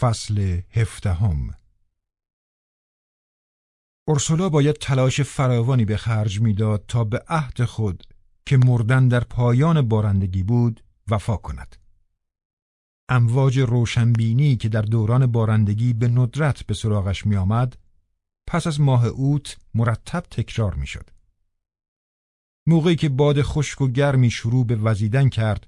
فصل هفدهم اورسولا باید تلاش فراوانی به خرج می‌داد تا به عهد خود که مردن در پایان بارندگی بود وفا کند. امواج روشنبینی که در دوران بارندگی به ندرت به سراغش می آمد، پس از ماه اوت مرتب تکرار می شد. موقعی که باد خشک و گرمی شروع به وزیدن کرد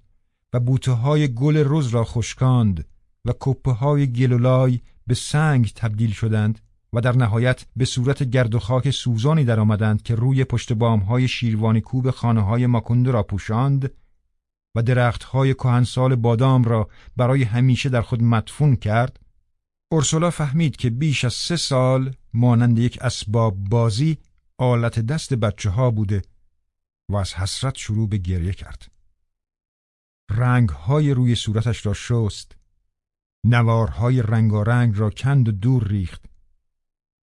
و بوته های گل رز را خشکاند و کپه های گلولای به سنگ تبدیل شدند و در نهایت به صورت گرد و خاک سوزانی در آمدند که روی پشت بام های شیروانی کوب خانه های را پوشاند و درخت های کهنسال بادام را برای همیشه در خود مدفون کرد اورسولا فهمید که بیش از سه سال مانند یک اسباب بازی آلت دست بچه ها بوده و از حسرت شروع به گریه کرد. رنگ های روی صورتش را شست نوارهای رنگارنگ را کند و دور ریخت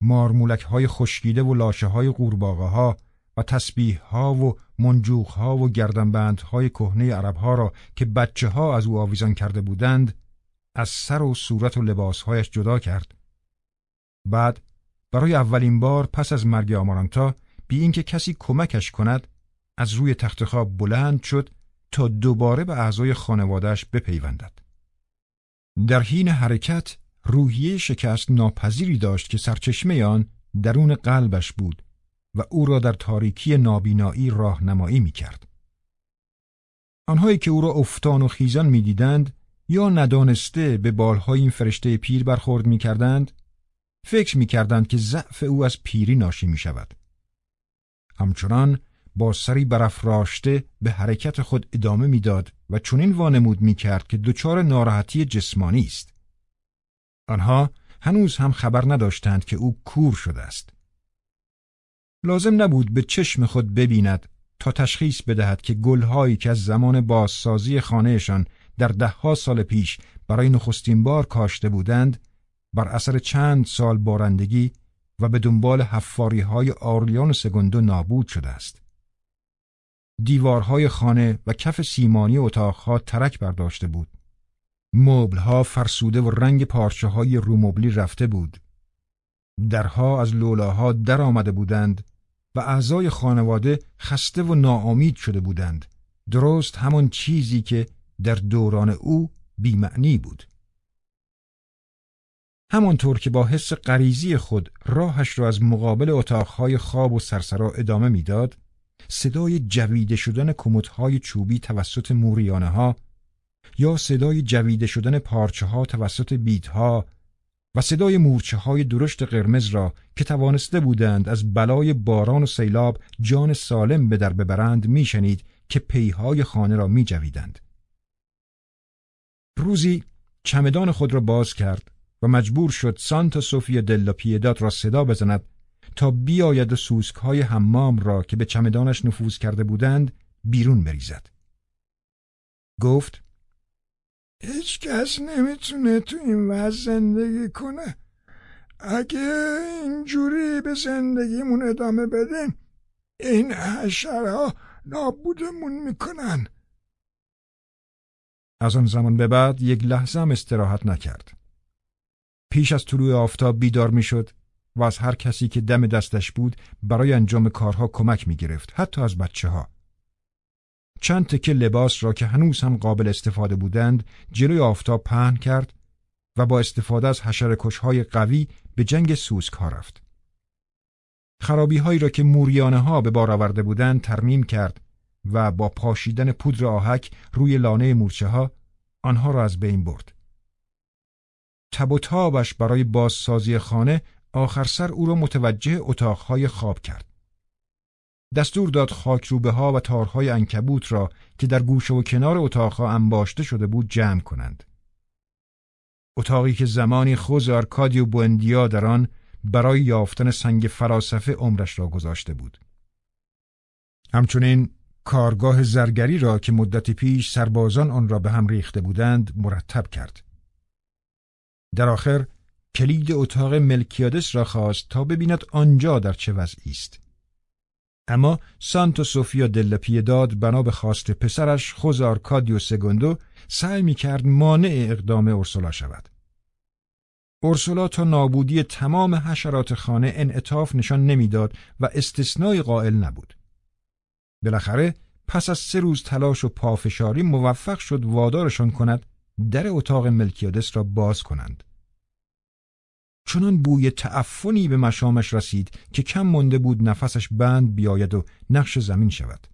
مارمولک های خشکیده و لاشه های قورباغه ها و تسبیح ها و منجوق ها و گردنبند های کهنه عرب ها را که بچه ها از او آویزان کرده بودند از سر و صورت و لباسهایش جدا کرد بعد برای اولین بار پس از مرگ آمارانتا بی اینکه کسی کمکش کند از روی تخت خواب بلند شد تا دوباره به اعضای خانوادهش بپیوندد. در حین حرکت روحیه شکست ناپذیری داشت که سرچشمه آن درون قلبش بود و او را در تاریکی نابینایی راهنمایی می کرد. آنهایی که او را افتان و خیزان می دیدند یا ندانسته به بالهای این فرشته پیر برخورد می کردند فکر می کردند که ضعف او از پیری ناشی می شود. همچنان با سری برافراشته به حرکت خود ادامه می‌داد و چنین وانمود می‌کرد که دچار ناراحتی جسمانی است. آنها هنوز هم خبر نداشتند که او کور شده است. لازم نبود به چشم خود ببیند تا تشخیص بدهد که گلهایی که از زمان بازسازی خانهشان در دهها سال پیش برای نخستین بار کاشته بودند بر اثر چند سال بارندگی و به دنبال حفاری های آرلیان سگندو نابود شده است. دیوارهای خانه و کف سیمانی اتاقها ترک برداشته بود. مبلها فرسوده و رنگ پارچه های رومبلی رفته بود. درها از لولاها در آمده بودند و اعضای خانواده خسته و ناامید شده بودند. درست همان چیزی که در دوران او بیمعنی بود. همانطور که با حس غریزی خود راهش را از مقابل اتاقهای خواب و سرسرا ادامه می‌داد، صدای جویده شدن کمدهای چوبی توسط موریانه ها یا صدای جویده شدن پارچه ها توسط بیت ها و صدای مورچه های درشت قرمز را که توانسته بودند از بلای باران و سیلاب جان سالم به در ببرند میشنید که پیهای خانه را می جویدند. روزی چمدان خود را باز کرد و مجبور شد سانتا سوفیا دلا پیداد را صدا بزند تا بیاید و سوسک های حمام را که به چمدانش نفوذ کرده بودند بیرون بریزد. گفت هیچ کس نمی‌تونه تو این وضع زندگی کنه. اگه اینجوری به زندگیمون ادامه بدیم این حشرها نابودمون می‌کنن. از آن زمان به بعد یک لحظه هم استراحت نکرد. پیش از طلوع آفتاب بیدار می‌شد و از هر کسی که دم دستش بود برای انجام کارها کمک می گرفت حتی از بچه ها. چند تکه لباس را که هنوز هم قابل استفاده بودند جلوی آفتاب پهن کرد و با استفاده از حشرکش های قوی به جنگ سوسک ها رفت. خرابی هایی را که موریانه ها به بار آورده بودند ترمیم کرد و با پاشیدن پودر آهک روی لانه مورچه ها آنها را از بین برد. تب و تابش برای بازسازی خانه آخر سر او را متوجه اتاقهای خواب کرد. دستور داد خاکروبه ها و تارهای انکبوت را که در گوشه و کنار اتاقها انباشته شده بود جمع کنند. اتاقی که زمانی خوز آرکادی و بوندیا در آن برای یافتن سنگ فراسفه عمرش را گذاشته بود. همچنین کارگاه زرگری را که مدتی پیش سربازان آن را به هم ریخته بودند مرتب کرد. در آخر کلید اتاق ملکیادس را خواست تا ببیند آنجا در چه وضعی است. اما سانتو سوفیا دل پیداد بنا به خواست پسرش خوز آرکادیو سگوندو سعی می کرد مانع اقدام اورسولا شود. اورسولا تا نابودی تمام حشرات خانه انعطاف نشان نمی‌داد و استثنای قائل نبود. بالاخره پس از سه روز تلاش و پافشاری موفق شد وادارشان کند در اتاق ملکیادس را باز کنند. چنان بوی تعفنی به مشامش رسید که کم مانده بود نفسش بند بیاید و نقش زمین شود.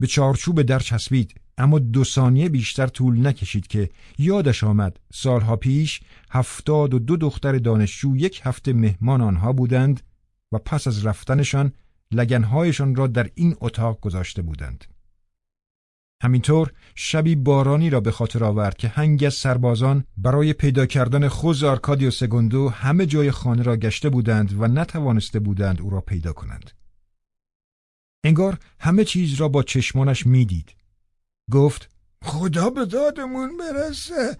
به چارچوب در چسبید اما دو ثانیه بیشتر طول نکشید که یادش آمد سالها پیش هفتاد و دو دختر دانشجو یک هفته مهمان آنها بودند و پس از رفتنشان لگنهایشان را در این اتاق گذاشته بودند. همینطور شبی بارانی را به خاطر آورد که هنگی از سربازان برای پیدا کردن خوز آرکادیو سگوندو همه جای خانه را گشته بودند و نتوانسته بودند او را پیدا کنند. انگار همه چیز را با چشمانش می‌دید. گفت خدا به دادمون برسه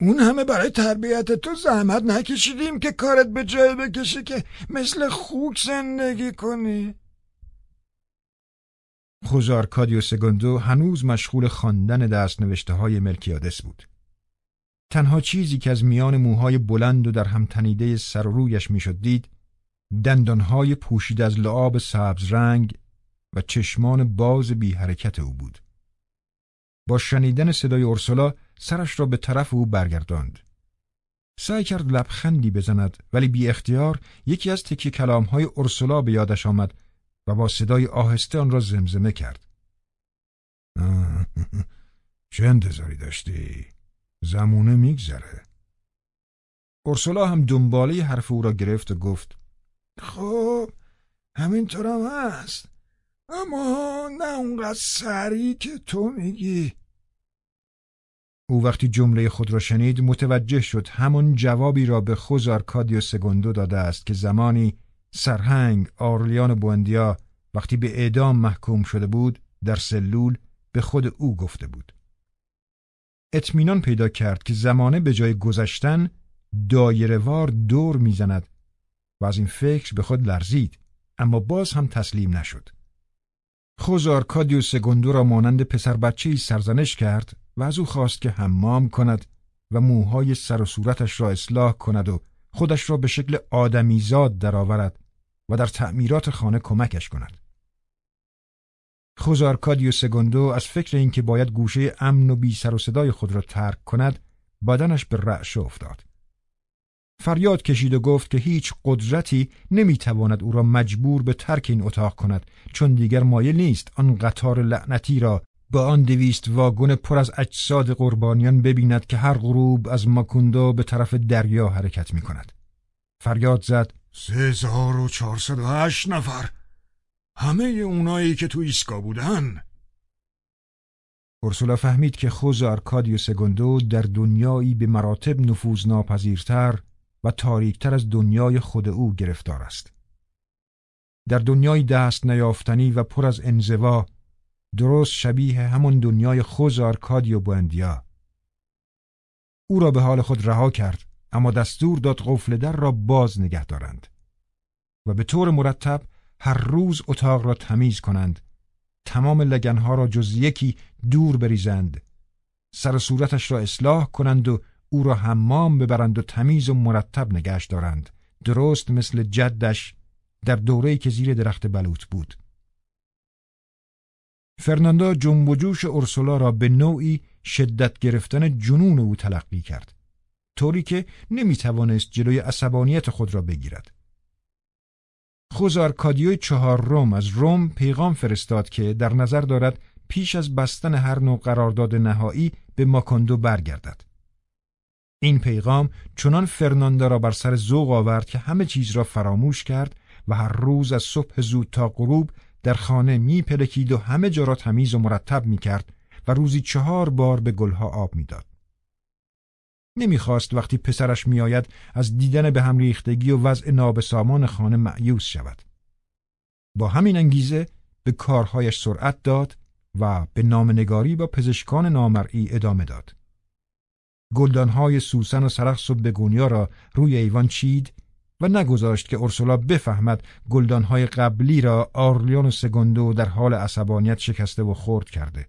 اون همه برای تربیت تو زحمت نکشیدیم که کارت به جای بکشه که مثل خوک زندگی کنی خوزار کادیو سگندو هنوز مشغول خواندن دست نوشته های ملکیادس بود. تنها چیزی که از میان موهای بلند و در هم تنیده سر و رویش می‌شد دید دندانهای پوشید از لعاب سبز رنگ و چشمان باز بی حرکت او بود. با شنیدن صدای اورسولا سرش را به طرف او برگرداند. سعی کرد لبخندی بزند ولی بی اختیار یکی از تکی کلام های اورسولا به یادش آمد و با صدای آهسته آن را زمزمه کرد. چه انتظاری داشتی؟ زمونه میگذره. اورسولا هم دنباله حرف او را گرفت و گفت خب همینطور هم هست اما نه اونقدر سریع که تو میگی او وقتی جمله خود را شنید متوجه شد همان جوابی را به خوز آرکادیو سگوندو داده است که زمانی سرهنگ آرلیان بوندیا وقتی به اعدام محکوم شده بود در سلول به خود او گفته بود. اطمینان پیدا کرد که زمانه به جای گذشتن دایرهوار دور می‌زند و از این فکر به خود لرزید اما باز هم تسلیم نشد. خوز آرکادیو سگوندو را مانند پسر بچه سرزنش کرد و از او خواست که حمام کند و موهای سر و صورتش را اصلاح کند و خودش را به شکل آدمیزاد درآورد و در تعمیرات خانه کمکش کند. خوزارکادیو سگوندو از فکر اینکه باید گوشه امن و بی سر و صدای خود را ترک کند بدنش به رعشه افتاد. فریاد کشید و گفت که هیچ قدرتی نمی‌تواند او را مجبور به ترک این اتاق کند چون دیگر مایل نیست آن قطار لعنتی را با آن دویست واگن پر از اجساد قربانیان ببیند که هر غروب از ماکوندو به طرف دریا حرکت می کند. فریاد زد سه و چهارصد و هشت نفر همه اونایی که تو ایسکا بودن ارسولا فهمید که خوز آرکادیو سگوندو در دنیایی به مراتب نفوذ ناپذیرتر و تاریکتر از دنیای خود او گرفتار است. در دنیای دست نیافتنی و پر از انزوا درست شبیه همون دنیای خوز آرکادیو بوندیا. او را به حال خود رها کرد اما دستور داد قفل در را باز نگه دارند و به طور مرتب هر روز اتاق را تمیز کنند تمام لگنها را جز یکی دور بریزند سر صورتش را اصلاح کنند و او را حمام ببرند و تمیز و مرتب نگهش دارند. درست مثل جدش در دوره‌ای که زیر درخت بلوط بود. فرناندا جنب و جوش اورسولا را به نوعی شدت گرفتن جنون او تلقی کرد. طوری که نمی توانست جلوی عصبانیت خود را بگیرد خوزارکادیوی چهار روم از روم پیغام فرستاد که در نظر دارد پیش از بستن هر نوع قرارداد نهایی به ماکوندو برگردد. این پیغام چنان فرناندا را بر سر ذوق آورد که همه چیز را فراموش کرد و هر روز از صبح زود تا غروب در خانه می پلکید و همه جا را تمیز و مرتب می کرد و روزی چهار بار به گلها آب می‌داد. نمی‌خواست وقتی پسرش میآید از دیدن به هم ریختگی و وضع نابسامان خانه معیوس شود. با همین انگیزه به کارهایش سرعت داد و به نامنگاری با پزشکان نامرئی ادامه داد. گلدانهای سوسن و سرخس و بگونیا را روی ایوان چید و نگذاشت که اورسولا بفهمد گلدانهای قبلی را آرلیون و سگندو در حال عصبانیت شکسته و خرد کرده.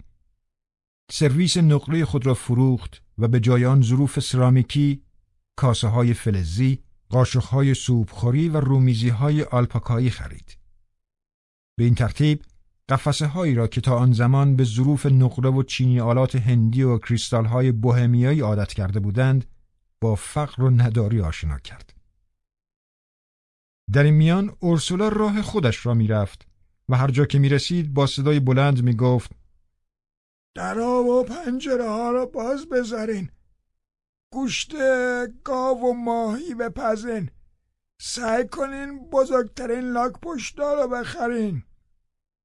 سرویس نقره خود را فروخت و به جای آن ظروف سرامیکی کاسه های فلزی، قاشق های سوپخوری و رومیزی های آلپاکایی خرید. به این ترتیب قفسه هایی را که تا آن زمان به ظروف نقره و چینی آلات هندی و کریستال های بوهمیایی عادت کرده بودند با فقر و نداری آشنا کرد. در این میان اورسولا راه خودش را می‌رفت و هر جا که می رسید با صدای بلند می گفت درا و پنجره ها را باز بذارین. گوشت گاو و ماهی بپزین. سعی کنین بزرگترین لاک پشتا رو بخرین.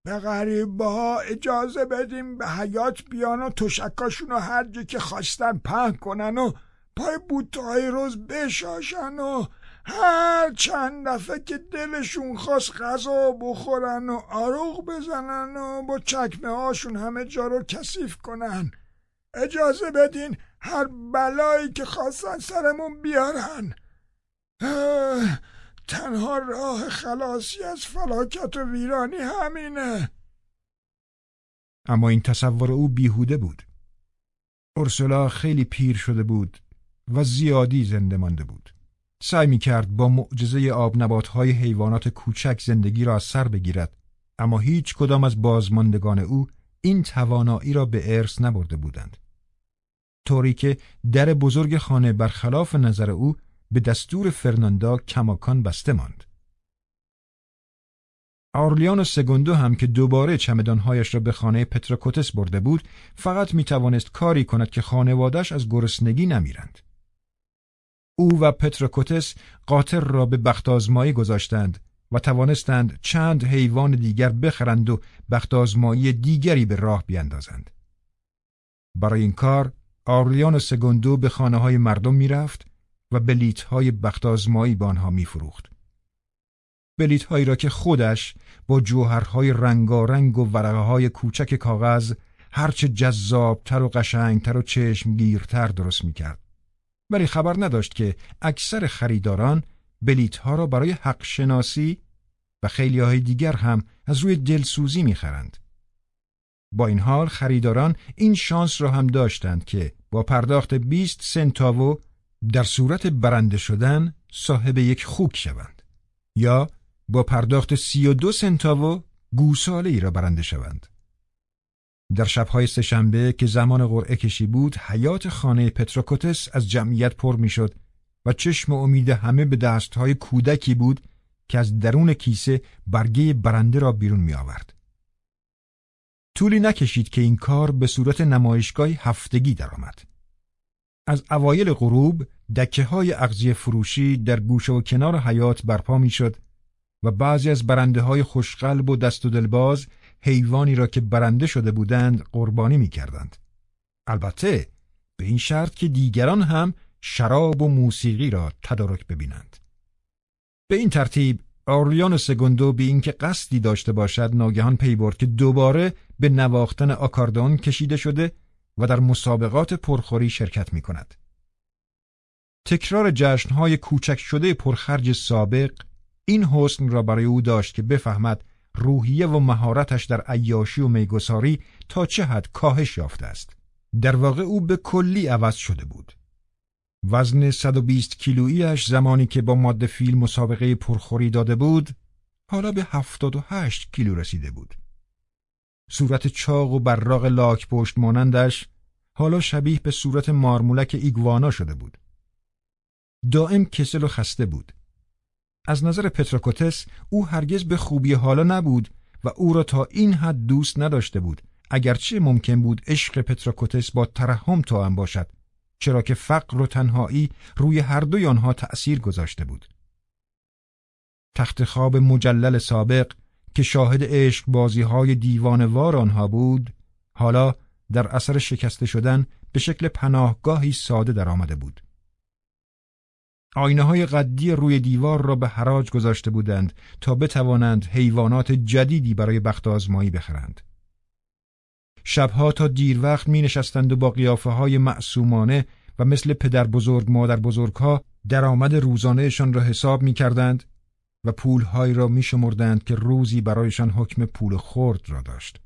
به غریبه ها اجازه بدیم به حیات بیان و تشکاشون رو هر جا که خواستن پهن کنن و پای بوتهای روز بشاشن و هر چند دفعه که دلشون خواست غذا بخورن و آروغ بزنن و با چکمه هاشون همه جا رو کثیف کنن. اجازه بدین هر بلایی که خواستن سرمون بیارن. تنها راه خلاصی از فلاکت و ویرانی همینه. اما این تصور او بیهوده بود. ارسلا خیلی پیر شده بود و زیادی زنده مانده بود. سعی می کرد با معجزه آب های حیوانات کوچک زندگی را از سر بگیرد اما هیچ کدام از بازماندگان او این توانایی را به ارث نبرده بودند طوری که در بزرگ خانه برخلاف نظر او به دستور فرناندا کماکان بسته ماند. آرلیان سگوندو هم که دوباره چمدانهایش را به خانه پتراکوتس برده بود فقط می توانست کاری کند که خانوادش از گرسنگی نمیرند. او و پتراکوتس قاطر را به بختازمایی گذاشتند و توانستند چند حیوان دیگر بخرند و بختازمایی دیگری به راه بیندازند. برای این کار آرلیان و سگوندو به خانه های مردم می‌رفت و بلیت های بختازمایی به آنها میفروخت. بلیت هایی را که خودش با جوهرهای رنگارنگ و ورقه های کوچک کاغذ هرچه جذابتر و قشنگتر و چشمگیرتر درست می‌کرد. ولی خبر نداشت که اکثر خریداران بلیت ها را برای حق شناسی و خیلی های دیگر هم از روی دلسوزی می‌خرند. با این حال خریداران این شانس را هم داشتند که با پرداخت 20 سنتاوو در صورت برنده شدن صاحب یک خوک شوند یا با پرداخت 32 سنتاوو گوساله ای را برنده شوند. در شبهای سهشنبه که زمان قرعه کشی بود حیات خانه پتروکوتس از جمعیت پر می‌شد و چشم امید همه به دستهای کودکی بود که از درون کیسه برگه برنده را بیرون می آورد. طولی نکشید که این کار به صورت نمایشگاهی هفتگی درآمد. از اوایل غروب دکه های اغذیه فروشی در گوشه و کنار حیات برپا می‌شد و بعضی از برنده های خوشقلب و دست و دلباز حیوانی را که برنده شده بودند قربانی می کردند. البته به این شرط که دیگران هم شراب و موسیقی را تدارک ببینند. به این ترتیب آرلیان سگوندو به اینکه قصدی داشته باشد ناگهان پی برد که دوباره به نواختن آکاردون کشیده شده و در مسابقات پرخوری شرکت می کند. تکرار جشنهای کوچک شده پرخرج سابق این حسن را برای او داشت که بفهمد روحیه و مهارتش در عیاشی و میگساری تا چه حد کاهش یافته است. در واقع او به کلی عوض شده بود. وزن 120 کیلوییش زمانی که با ماده فیل مسابقه پرخوری داده بود حالا به 78 کیلو رسیده بود. صورت چاق و براق لاک پشت مانندش حالا شبیه به صورت مارمولک ایگوانا شده بود. دائم کسل و خسته بود. از نظر پتراکوتس او هرگز به خوبی حالا نبود و او را تا این حد دوست نداشته بود اگرچه ممکن بود عشق پتراکوتس با ترحم توأم باشد چرا که فقر و تنهایی روی هر دوی آنها تأثیر گذاشته بود. تخت خواب مجلل سابق که شاهد عشق بازی های دیوانوار آنها بود حالا در اثر شکسته شدن به شکل پناهگاهی ساده در آمده بود. آینه های قدی روی دیوار را به حراج گذاشته بودند تا بتوانند حیوانات جدیدی برای بخت آزمایی بخرند. شبها تا دیر وقت می نشستند و با قیافه های معصومانه و مثل پدر بزرگ مادر بزرگ ها درآمد روزانهشان را حساب می کردند و پولهایی را می شمردند که روزی برایشان حکم پول خورد را داشت.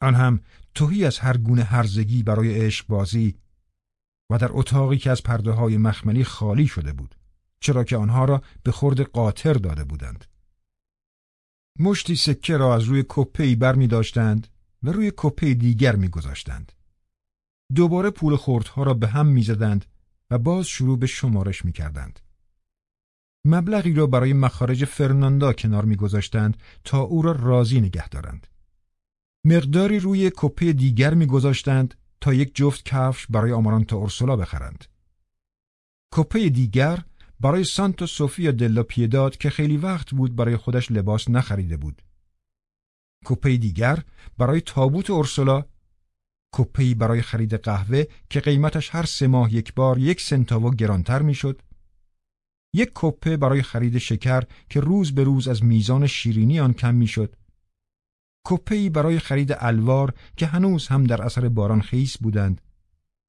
آن هم توهی از هر گونه هرزگی برای عشق بازی و در اتاقی که از پرده های مخملی خالی شده بود چرا که آنها را به خورد قاطر داده بودند. مشتی سکه را از روی کپی بر می داشتند و روی کپه دیگر می گذاشتند. دوباره پول خوردها را به هم می زدند و باز شروع به شمارش می کردند. مبلغی را برای مخارج فرناندا کنار می گذاشتند تا او را راضی نگه دارند. مقداری روی کپه دیگر می گذاشتند تا یک جفت کفش برای آمارانتا اورسولا بخرند. کپه دیگر برای سانتا سوفیا دلا پیداد که خیلی وقت بود برای خودش لباس نخریده بود. کپه دیگر برای تابوت اورسولا کپی برای خرید قهوه که قیمتش هر سه ماه یک بار یک سنتاو گرانتر می‌شد یک کپه برای خرید شکر که روز به روز از میزان شیرینی آن کم می‌شد کپی برای خرید الوار که هنوز هم در اثر باران خیس بودند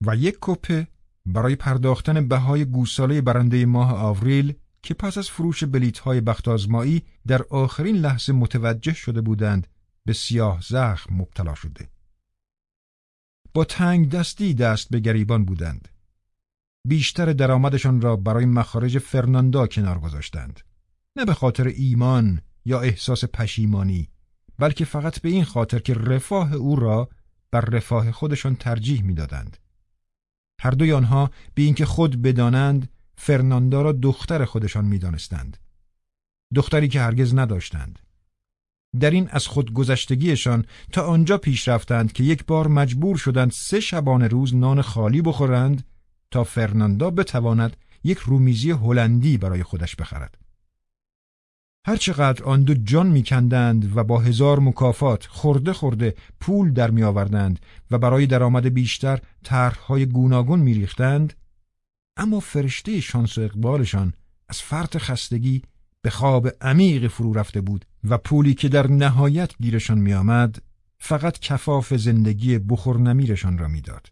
و یک کپه برای پرداختن بهای گوساله برنده ماه آوریل که پس از فروش بلیت های بخت در آخرین لحظه متوجه شده بودند به سیاه زخم مبتلا شده. با تنگ دستی دست به گریبان بودند. بیشتر درآمدشان را برای مخارج فرناندا کنار گذاشتند. نه به خاطر ایمان یا احساس پشیمانی بلکه فقط به این خاطر که رفاه او را بر رفاه خودشان ترجیح می‌دادند. هر دوی آنها به اینکه خود بدانند فرناندا را دختر خودشان می‌دانستند. دختری که هرگز نداشتند. در این از خودگذشتگیشان تا آنجا پیش رفتند که یک بار مجبور شدند سه شبانه روز نان خالی بخورند تا فرناندا بتواند یک رومیزی هلندی برای خودش بخرد. هرچقدر آن دو جان میکندند و با هزار مکافات خورده خورده پول در میآوردند و برای درآمد بیشتر طرحهای گوناگون میریختند اما فرشته شانس و اقبالشان از فرط خستگی به خواب عمیق فرو رفته بود و پولی که در نهایت گیرشان میآمد فقط کفاف زندگی بخور نمیرشان را می‌داد.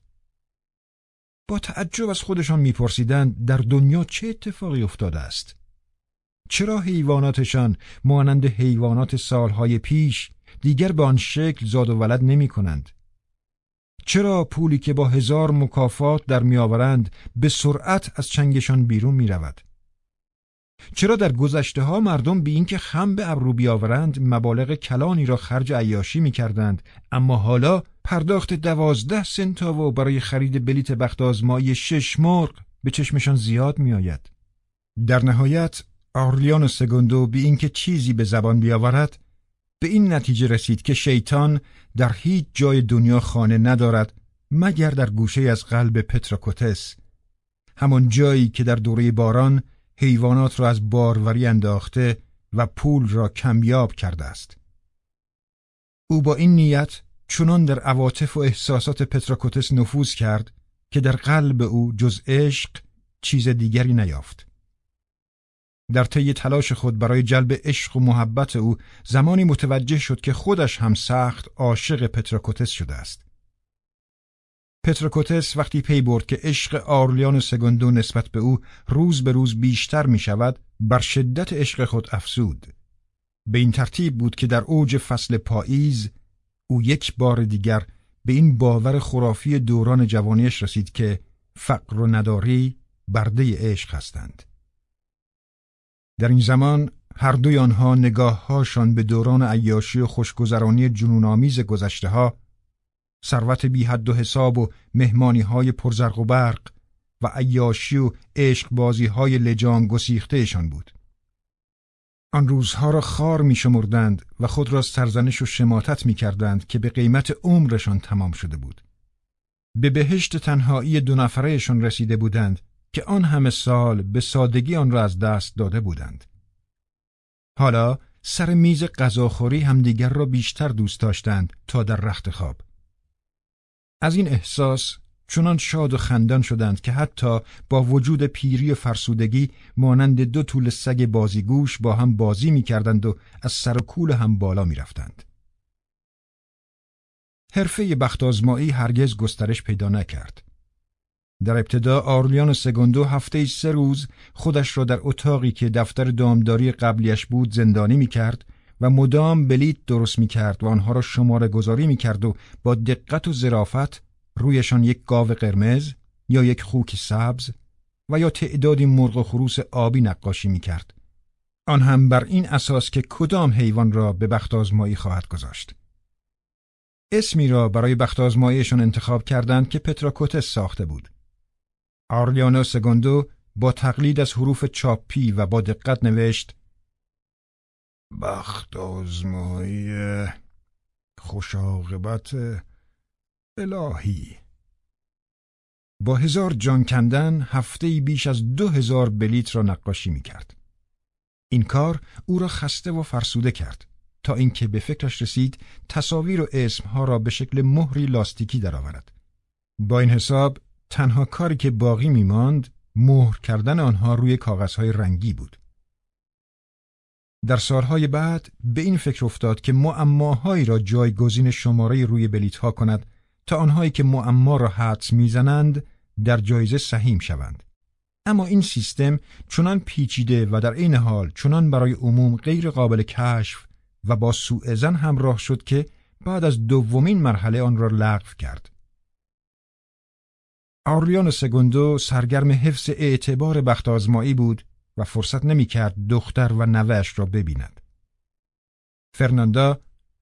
با تعجب از خودشان میپرسیدند در دنیا چه اتفاقی افتاده است؟ چرا حیواناتشان مانند حیوانات سالهای پیش دیگر به آن شکل زاد و ولد نمی کنند؟ چرا پولی که با هزار مکافات در میآورند به سرعت از چنگشان بیرون می رود؟ چرا در گذشته ها مردم به اینکه خم به ابرو بیاورند مبالغ کلانی را خرج عیاشی می کردند اما حالا پرداخت دوازده سنتاو برای خرید بلیت بخت آزمایی شش مرغ به چشمشان زیاد می آید. در نهایت آرلیان سگوندو به اینکه چیزی به زبان بیاورد به این نتیجه رسید که شیطان در هیچ جای دنیا خانه ندارد مگر در گوشه از قلب پتراکوتس همان جایی که در دوره باران حیوانات را از باروری انداخته و پول را کمیاب کرده است. او با این نیت چنان در عواطف و احساسات پتراکوتس نفوذ کرد که در قلب او جز عشق چیز دیگری نیافت. در طی تلاش خود برای جلب عشق و محبت او زمانی متوجه شد که خودش هم سخت عاشق پتراکوتس شده است. پتروکوتس وقتی پی برد که عشق آرلیان سگندو نسبت به او روز به روز بیشتر می شود بر شدت عشق خود افزود به این ترتیب بود که در اوج فصل پاییز او یک بار دیگر به این باور خرافی دوران جوانیش رسید که فقر و نداری برده عشق هستند در این زمان هر دوی آنها نگاههاشان به دوران عیاشی و خوشگذرانی جنونآمیز گذشته ها ثروت بی حد و حساب و مهمانی های پرزرق و برق و عیاشی و عشق بازی های لجام گسیختهشان بود. آن روزها را خار می شمردند و خود را سرزنش و شماتت می کردند که به قیمت عمرشان تمام شده بود. به بهشت تنهایی دو نفرهشان رسیده بودند که آن همه سال به سادگی آن را از دست داده بودند. حالا سر میز غذاخوری همدیگر را بیشتر دوست داشتند تا در رخت خواب. از این احساس چنان شاد و خندان شدند که حتی با وجود پیری و فرسودگی مانند دو طول سگ بازیگوش با هم بازی می کردند و از سر و کول هم بالا می رفتند. حرفه بختازمایی هرگز گسترش پیدا نکرد. در ابتدا آرلیان و سگندو هفته سه روز خودش را در اتاقی که دفتر دامداری قبلیش بود زندانی می کرد و مدام بلیت درست می کرد و آنها را شماره گذاری می کرد و با دقت و ظرافت رویشان یک گاو قرمز، یا یک خوک سبز و یا تعدادی مرغ و خروس آبی نقاشی می کرد. آن هم بر این اساس که کدام حیوان را به بخت آزمایی خواهد گذاشت. اسمی را برای بخت آزماییشان انتخاب کردند که پتراکوتس ساخته بود. آرلیانو سگوندو با تقلید از حروف چاپی و با دقت نوشت بخت آزمایی خوش الهی با هزار جان کندن هفته بیش از دو هزار بلیت را نقاشی می کرد. این کار او را خسته و فرسوده کرد تا اینکه به فکرش رسید تصاویر و اسمها را به شکل مهری لاستیکی درآورد. با این حساب تنها کاری که باقی می ماند مهر کردن آنها روی کاغذهای رنگی بود. در سالهای بعد به این فکر افتاد که معماهایی را جایگزین شماره روی بلیت ها کند تا آنهایی که معما را حدس می‌زنند در جایزه سهیم شوند. اما این سیستم چنان پیچیده و در این حال چنان برای عموم غیر قابل کشف و با سوء زن همراه شد که بعد از دومین مرحله آن را لغو کرد. آرلیان سگوندو سرگرم حفظ اعتبار بخت آزمایی بود و فرصت نمی کرد دختر و نوش را ببیند. فرناندا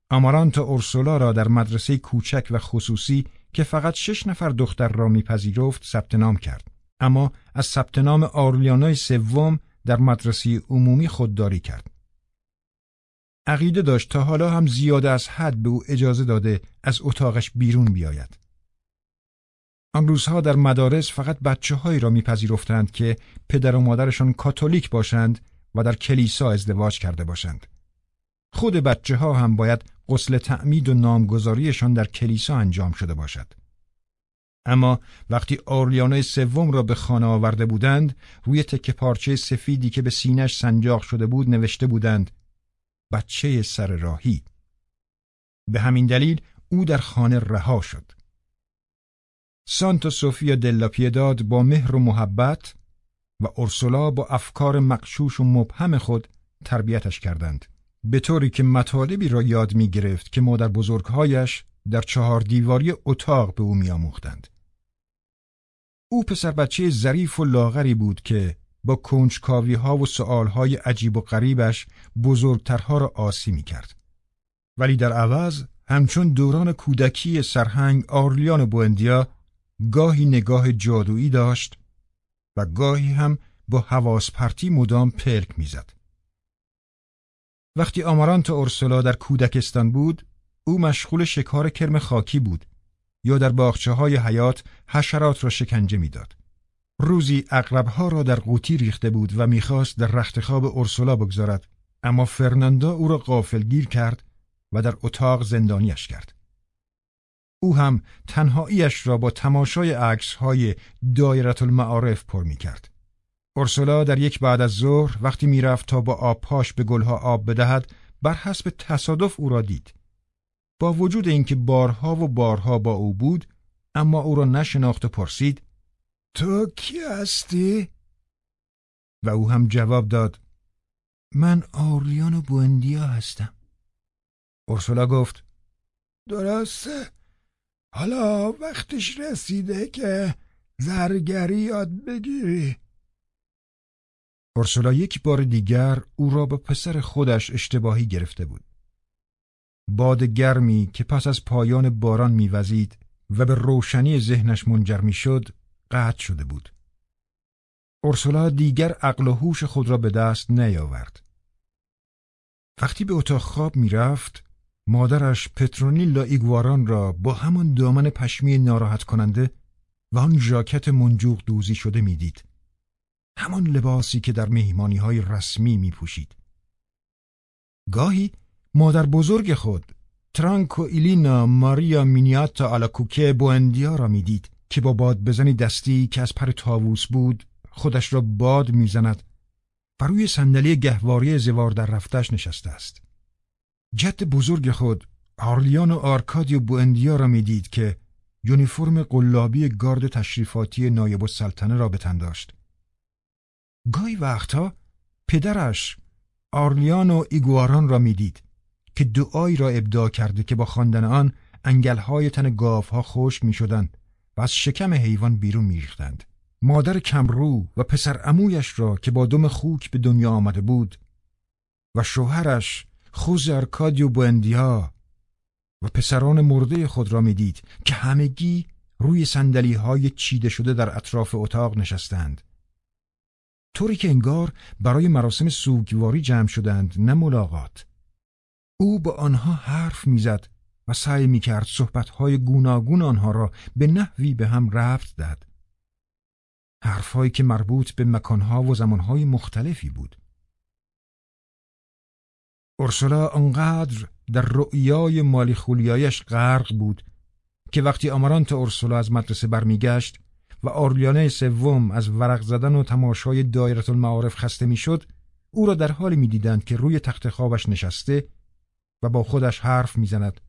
آمارانت اورسولا را در مدرسه کوچک و خصوصی که فقط شش نفر دختر را میپذیرفت ثبت نام کرد. اما از ثبت نام آرلیانای سوم در مدرسه عمومی خودداری کرد. عقیده داشت تا حالا هم زیاده از حد به او اجازه داده از اتاقش بیرون بیاید. آن روزها در مدارس فقط بچه هایی را میپذیرفتند که پدر و مادرشان کاتولیک باشند و در کلیسا ازدواج کرده باشند. خود بچه ها هم باید غسل تعمید و نامگذاریشان در کلیسا انجام شده باشد. اما وقتی آرلیانای سوم را به خانه آورده بودند روی تکه پارچه سفیدی که به سینش سنجاق شده بود نوشته بودند بچه سر راهی به همین دلیل او در خانه رها شد سانتا سوفیا داد با مهر و محبت و اورسولا با افکار مقشوش و مبهم خود تربیتش کردند به طوری که مطالبی را یاد می گرفت که مادر بزرگهایش در چهار دیواری اتاق به او می آموختند. او پسر بچه ظریف و لاغری بود که با کنجکاوی ها و سؤال های عجیب و غریبش بزرگترها را آسی می کرد. ولی در عوض همچون دوران کودکی سرهنگ آرلیان بوندیا گاهی نگاه جادویی داشت و گاهی هم با حواس پرتی مدام پلک می‌زد. وقتی آمارانت اورسولا در کودکستان بود، او مشغول شکار کرم خاکی بود یا در باغچه های حیات حشرات را شکنجه می‌داد. روزی اقربها را در قوطی ریخته بود و می‌خواست در رختخواب اورسولا بگذارد اما فرناندا او را غافلگیر کرد و در اتاق زندانیش کرد. او هم تنهاییش را با تماشای عکس های دایرت المعارف پر می کرد. اورسولا در یک بعد از ظهر وقتی می‌رفت تا با آب پاش به گلها آب بدهد بر حسب تصادف او را دید. با وجود اینکه بارها و بارها با او بود اما او را نشناخت و پرسید تو کی هستی؟ و او هم جواب داد من آریان و بوندیا هستم. اورسولا گفت درسته حالا وقتش رسیده که زرگری یاد بگیری اورسولا یک بار دیگر او را به پسر خودش اشتباهی گرفته بود. باد گرمی که پس از پایان باران میوزید و به روشنی ذهنش منجر می‌شد قطع شده بود. اورسولا دیگر عقل و هوش خود را به دست نیاورد. وقتی به اتاق خواب می‌رفت مادرش پترونیلا ایگواران را با همان دامن پشمی ناراحت کننده و آن ژاکت منجوق دوزی شده می‌دید. همان لباسی که در مهمانی های رسمی می پوشید. گاهی مادر بزرگ خود ترانکو ایلینا ماریا مینیاتا آلاکوکه بوندیا را می‌دید که با باد بزنی دستی که از پر تاووس بود خودش را باد می‌زند و روی صندلی گهواری زوار در رفتش نشسته است. جد بزرگ خود آرلیان و آرکادیو بوندیا را می‌دید که یونیفرم قلابی گارد تشریفاتی نایب السلطنه را به داشت. گاهی وقتها پدرش آرلیان و ایگواران را می‌دید که دعایی را ابداع کرده که با خواندن آن انگلهای تن گاوها خشک می شدن و از شکم حیوان بیرون میریختند. مادر کمرو و پسر امویش را که با دم خوک به دنیا آمده بود و شوهرش خوز ارکادیو بوندیا و پسران مرده خود را می‌دید که همگی روی سندلی های چیده شده در اطراف اتاق نشستند. طوری که انگار برای مراسم سوگواری جمع شدند نه ملاقات. او با آنها حرف می‌زد و سعی می‌کرد صحبتهای گوناگون آنها را به نحوی به هم رفت داد. حرفهایی که مربوط به مکانها و زمانهای مختلفی بود. اورسولا آنقدر در رؤیای مالی خولیایش غرق بود که وقتی آمارانت اورسولا از مدرسه برمیگشت و آرلیانه سوم از ورق زدن و تماشای دایره المعارف خسته می‌شد او را در حالی می‌دیدند که روی تخت خوابش نشسته و با خودش حرف می‌زند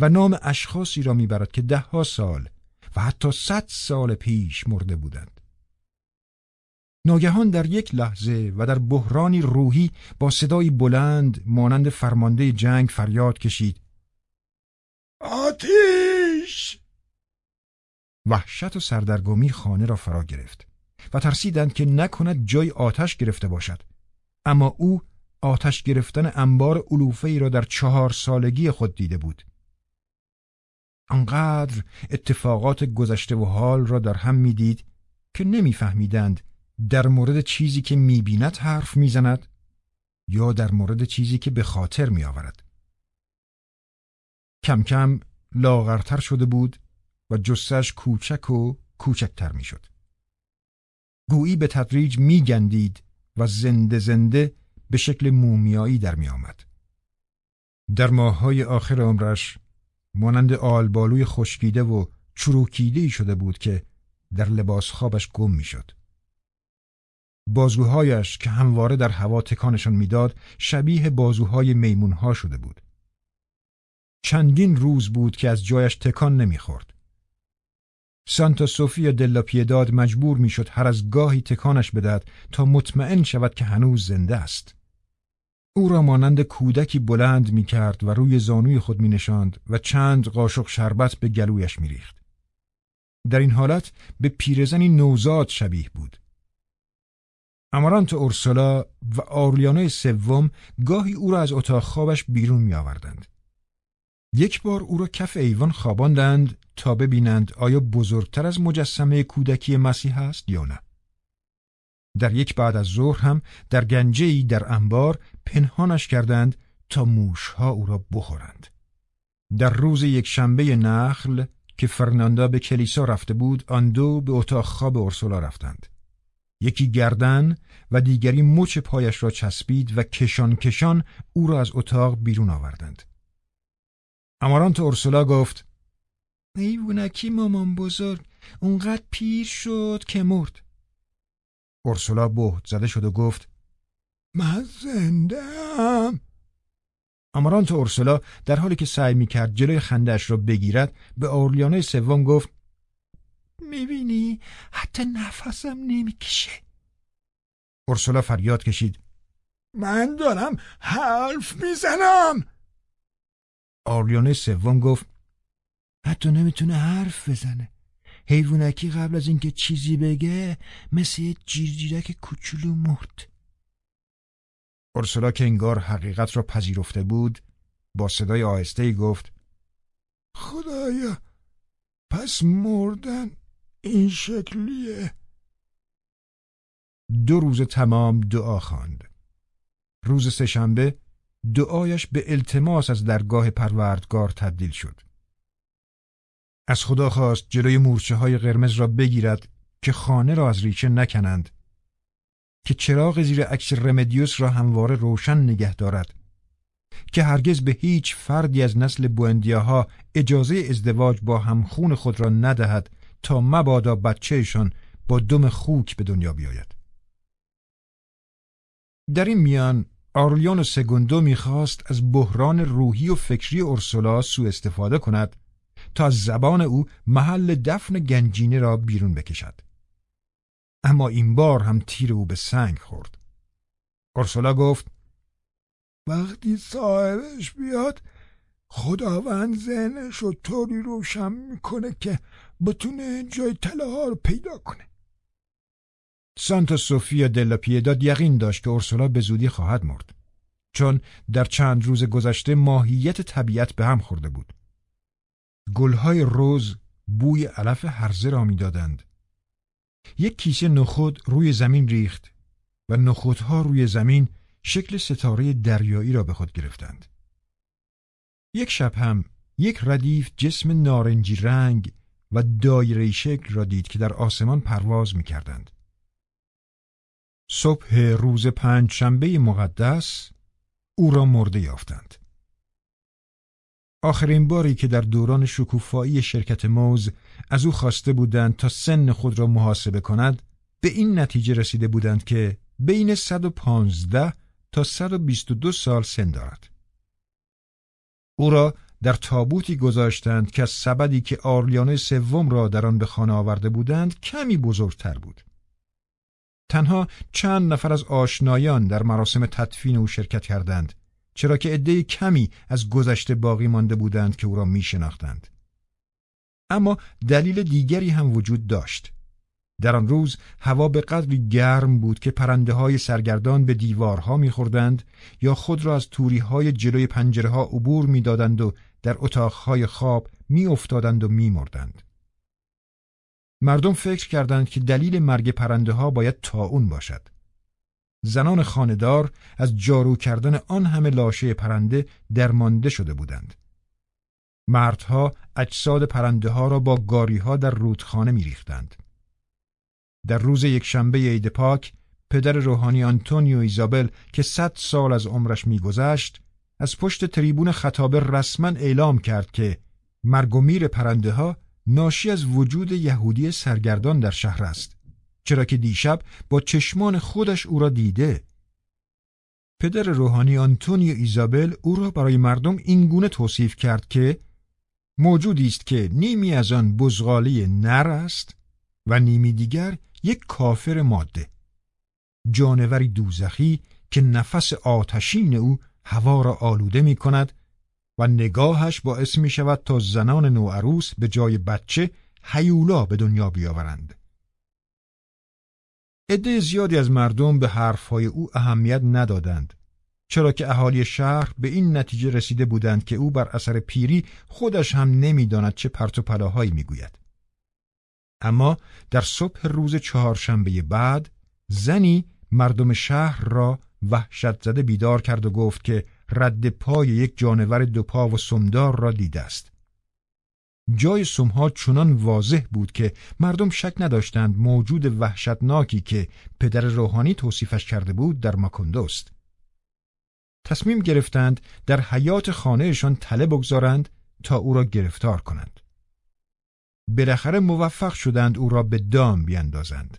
و نام اشخاصی را می‌برد که دهها سال و حتی صد سال پیش مرده بودند. ناگهان در یک لحظه و در بحرانی روحی با صدایی بلند مانند فرمانده جنگ فریاد کشید. آتیش! وحشت و سردرگمی خانه را فرا گرفت و ترسیدند که نکند جای آتش گرفته باشد. اما او آتش گرفتن انبار علوفه ای را در چهار سالگی خود دیده بود. آنقدر اتفاقات گذشته و حال را در هم می‌دید که نمیفهمیدند در مورد چیزی که می‌بیند حرف می‌زند یا در مورد چیزی که به خاطر میآورد کم کم لاغرتر شده بود و جسش کوچک و کوچکتر می‌شد. گویی به تدریج میگندید و زنده زنده به شکل مومیایی در می آمد. در ماههای آخر عمرش مانند آلبالوی خشکیده و چروکیده شده بود که در لباس خوابش گم می‌شد. بازوهایش که همواره در هوا تکانشان می‌داد شبیه بازوهای میمونها شده بود. چندین روز بود که از جایش تکان نمی‌خورد. سانتا سوفیا دلا پیداد مجبور می‌شد هر از گاهی تکانش بدهد تا مطمئن شود که هنوز زنده است. او را مانند کودکی بلند می کرد و روی زانوی خود می نشاند و چند قاشق شربت به گلویش می ریخت. در این حالت به پیرزنی نوزاد شبیه بود. امارانت اورسولا و آرلیانای سوم گاهی او را از اتاق خوابش بیرون می آوردند. یک بار او را کف ایوان خواباندند تا ببینند آیا بزرگتر از مجسمه کودکی مسیح است یا نه. در یک بعد از ظهر هم در گنجهی در انبار پنهانش کردند تا موشها او را بخورند. در روز یک شنبه نخل که فرناندا به کلیسا رفته بود آن دو به اتاق خواب اورسولا رفتند. یکی گردن و دیگری مچ پایش را چسبید و کشان کشان او را از اتاق بیرون آوردند. امارانت اورسولا گفت ایوونکی مامان بزرگ اونقدر پیر شد که مرد. اورسولا بهت زده شد و گفت من زنده ام امارانت اورسولا در حالی که سعی می‌کرد جلوی خندهاش را بگیرد به اورلیانوی سوم گفت می‌بینی؟ حتی نفسم نمی‌کشه. اورسولا فریاد کشید. من دارم حرف می‌زنم. آرلیانه سوم گفت حتی نمی‌تونه حرف بزنه. حیوانکی قبل از اینکه چیزی بگه مثل یه جیرجیرک کوچولو مرد. اورسولا که انگار حقیقت را پذیرفته بود با صدای آهسته گفت خدایا پس مردن این شکلیه دو روز تمام دعا خواند. روز سهشنبه دعایش به التماس از درگاه پروردگار تبدیل شد. از خدا خواست جلوی مورچه های قرمز را بگیرد که خانه را از ریشه نکنند که چراغ زیر عکس رمدیوس را همواره روشن نگه دارد که هرگز به هیچ فردی از نسل بوندیاها اجازه ازدواج با همخون خود را ندهد تا مبادا بچهشان با دم خوک به دنیا بیاید در این میان آرلیان سگوندو می‌خواست از بحران روحی و فکری اورسولا سوء استفاده کند تا زبان او محل دفن گنجینه را بیرون بکشد. اما این بار هم تیر او به سنگ خورد. اورسولا گفت وقتی صاحبش بیاد خداوند ذهنش رو طوری روشن می‌کنه که بتونه جای ها رو پیدا کنه. سانتا سوفیا دلا پیداد یقین داشت که اورسولا به زودی خواهد مرد چون در چند روز گذشته ماهیت طبیعت به هم خورده بود. گلهای روز بوی علف هرزه را می‌دادند. یک کیسه نخود روی زمین ریخت و نخودها روی زمین شکل ستاره دریایی را به خود گرفتند. یک شب هم یک ردیف جسم نارنجی رنگ و دایره شکل را دید که در آسمان پرواز می کردند. صبح روز پنج شنبه مقدس او را مرده یافتند. آخرین باری که در دوران شکوفایی شرکت موز از او خواسته بودند تا سن خود را محاسبه کند به این نتیجه رسیده بودند که بین 115 تا 122 سال سن دارد. او را در تابوتی گذاشتند که از سبدی که آرلیانه سوم را در آن به خانه آورده بودند کمی بزرگتر بود. تنها چند نفر از آشنایان در مراسم تدفین او شرکت کردند چرا که عده کمی از گذشته باقی مانده بودند که او را می شناختند. اما دلیل دیگری هم وجود داشت. در آن روز هوا به قدری گرم بود که پرنده های سرگردان به دیوارها میخوردند یا خود را از توری های جلوی پنجره ها عبور می‌دادند و در اتاقهای خواب میافتادند و میمردند. مردم فکر کردند که دلیل مرگ پرنده ها باید تاون باشد. زنان خاندار از جارو کردن آن همه لاشه پرنده درمانده شده بودند. مردها اجساد پرنده ها را با گاری ها در رودخانه می ریختند. در روز یک شنبه عید پاک پدر روحانی آنتونیو ایزابل که صد سال از عمرش میگذشت از پشت تریبون خطابه رسما اعلام کرد که مرگ و میر پرنده ها ناشی از وجود یهودی سرگردان در شهر است چرا که دیشب با چشمان خودش او را دیده. پدر روحانی آنتونیو ایزابل او را برای مردم اینگونه توصیف کرد که موجودی است که نیمی از آن بزغالی نر است و نیمی دیگر یک کافر ماده. جانوری دوزخی که نفس آتشین او هوا را آلوده می کند و نگاهش باعث می شود تا زنان نوعروس به جای بچه هیولا به دنیا بیاورند. عده زیادی از مردم به حرفهای او اهمیت ندادند چرا که اهالی شهر به این نتیجه رسیده بودند که او بر اثر پیری خودش هم نمی‌داند چه پرت و پلاهایی می‌گوید اما در صبح روز چهارشنبه بعد زنی مردم شهر را وحشت زده بیدار کرد و گفت که رد پای یک جانور دو پا و سمدار را دیده است. جای سمها چنان واضح بود که مردم شک نداشتند موجود وحشتناکی که پدر روحانی توصیفش کرده بود در ماکندو است. تصمیم گرفتند در حیات خانهشان تله بگذارند تا او را گرفتار کنند. بالاخره موفق شدند او را به دام بیندازند.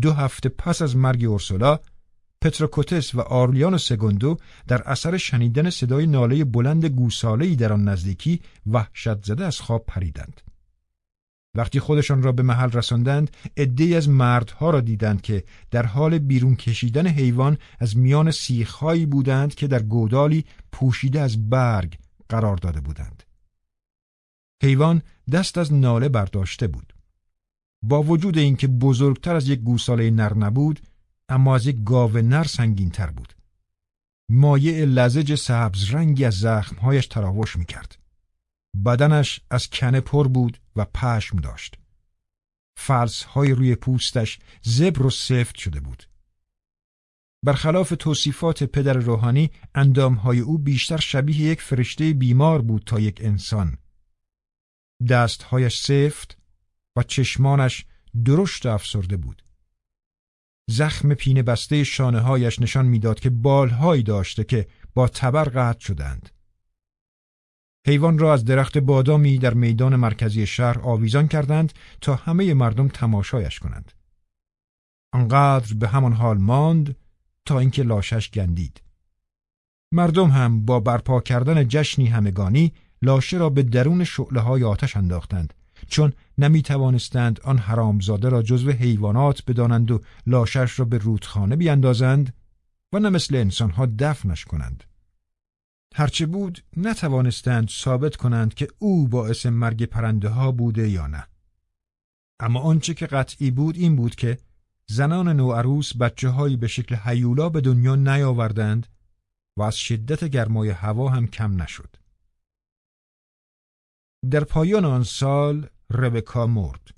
دو هفته پس از مرگ اورسولا پتروکوتس و آرلیان سگوندو در اثر شنیدن صدای ناله بلند گوساله‌ای در آن نزدیکی وحشت زده از خواب پریدند. وقتی خودشان را به محل رساندند، عدهای از مردها را دیدند که در حال بیرون کشیدن حیوان از میان سیخهایی بودند که در گودالی پوشیده از برگ قرار داده بودند. حیوان دست از ناله برداشته بود. با وجود اینکه بزرگتر از یک گوساله نر نبود، اما از یک گاو نر سنگین تر بود. مایع لزج سبز رنگی از زخمهایش تراوش می کرد. بدنش از کنه پر بود و پشم داشت. فلس های روی پوستش زبر و سفت شده بود. برخلاف توصیفات پدر روحانی اندامهای او بیشتر شبیه یک فرشته بیمار بود تا یک انسان. دستهایش سفت و چشمانش درشت افسرده بود. زخم پینه بسته شانه هایش نشان می‌داد که بالهایی داشته که با تبر قطع شدند. حیوان را از درخت بادامی در میدان مرکزی شهر آویزان کردند تا همه مردم تماشایش کنند. آنقدر به همان حال ماند تا اینکه لاشش گندید. مردم هم با برپا کردن جشنی همگانی لاشه را به درون شعله های آتش انداختند چون نمی توانستند آن حرامزاده را جزو حیوانات بدانند و لاشش را به رودخانه بیاندازند و نه مثل انسانها دفنش کنند. هرچه بود نتوانستند ثابت کنند که او باعث مرگ پرنده ها بوده یا نه. اما آنچه که قطعی بود این بود که زنان نوعروس بچه هایی به شکل هیولا به دنیا نیاوردند و از شدت گرمای هوا هم کم نشد. در پایان آن سال ربکا مرد.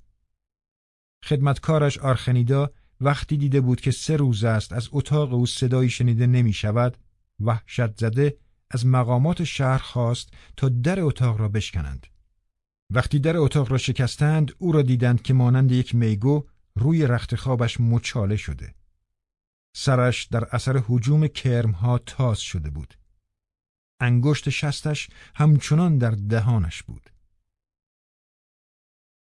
خدمتکارش آرخنیدا وقتی دیده بود که سه روز است از اتاق او صدایی شنیده نمی شود وحشت زده از مقامات شهر خواست تا در اتاق را بشکنند. وقتی در اتاق را شکستند او را دیدند که مانند یک میگو روی رخت خوابش مچاله شده. سرش در اثر حجوم کرمها تاز شده بود. انگشت شستش همچنان در دهانش بود.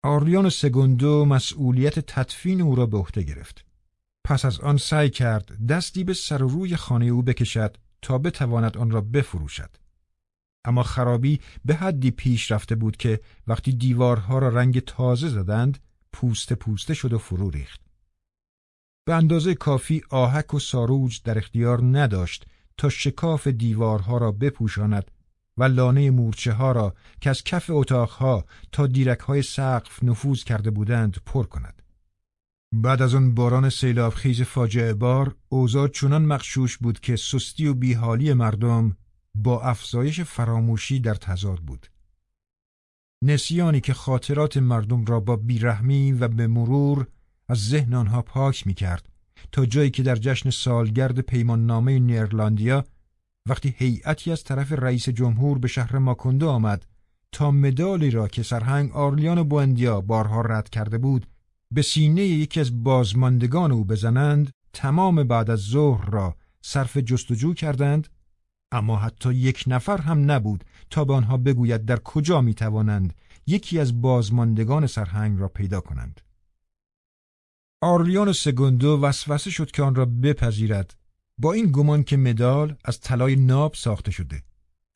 آرلیان سگوندو مسئولیت تدفین او را به عهده گرفت. پس از آن سعی کرد دستی به سر و روی خانه او بکشد تا بتواند آن را بفروشد. اما خرابی به حدی پیش رفته بود که وقتی دیوارها را رنگ تازه زدند پوست پوسته شد و فرو ریخت. به اندازه کافی آهک و ساروج در اختیار نداشت تا شکاف دیوارها را بپوشاند و لانه مورچه ها را که از کف اتاقها تا دیرک های سقف نفوذ کرده بودند پر کند. بعد از آن باران سیلاب خیز فاجعه بار اوضاع چنان مخشوش بود که سستی و بیحالی مردم با افزایش فراموشی در تضاد بود. نسیانی که خاطرات مردم را با بیرحمی و به مرور از ذهن آنها پاک می کرد تا جایی که در جشن سالگرد پیمان نامه نیرلندیا وقتی هیئتی از طرف رئیس جمهور به شهر ماکندو آمد تا مدالی را که سرهنگ آرلیان بوندیا بارها رد کرده بود به سینه یکی از بازماندگان او بزنند تمام بعد از ظهر را صرف جستجو کردند اما حتی یک نفر هم نبود تا به آنها بگوید در کجا می توانند یکی از بازماندگان سرهنگ را پیدا کنند. آرلیان سگوندو وسوسه شد که آن را بپذیرد با این گمان که مدال از طلای ناب ساخته شده.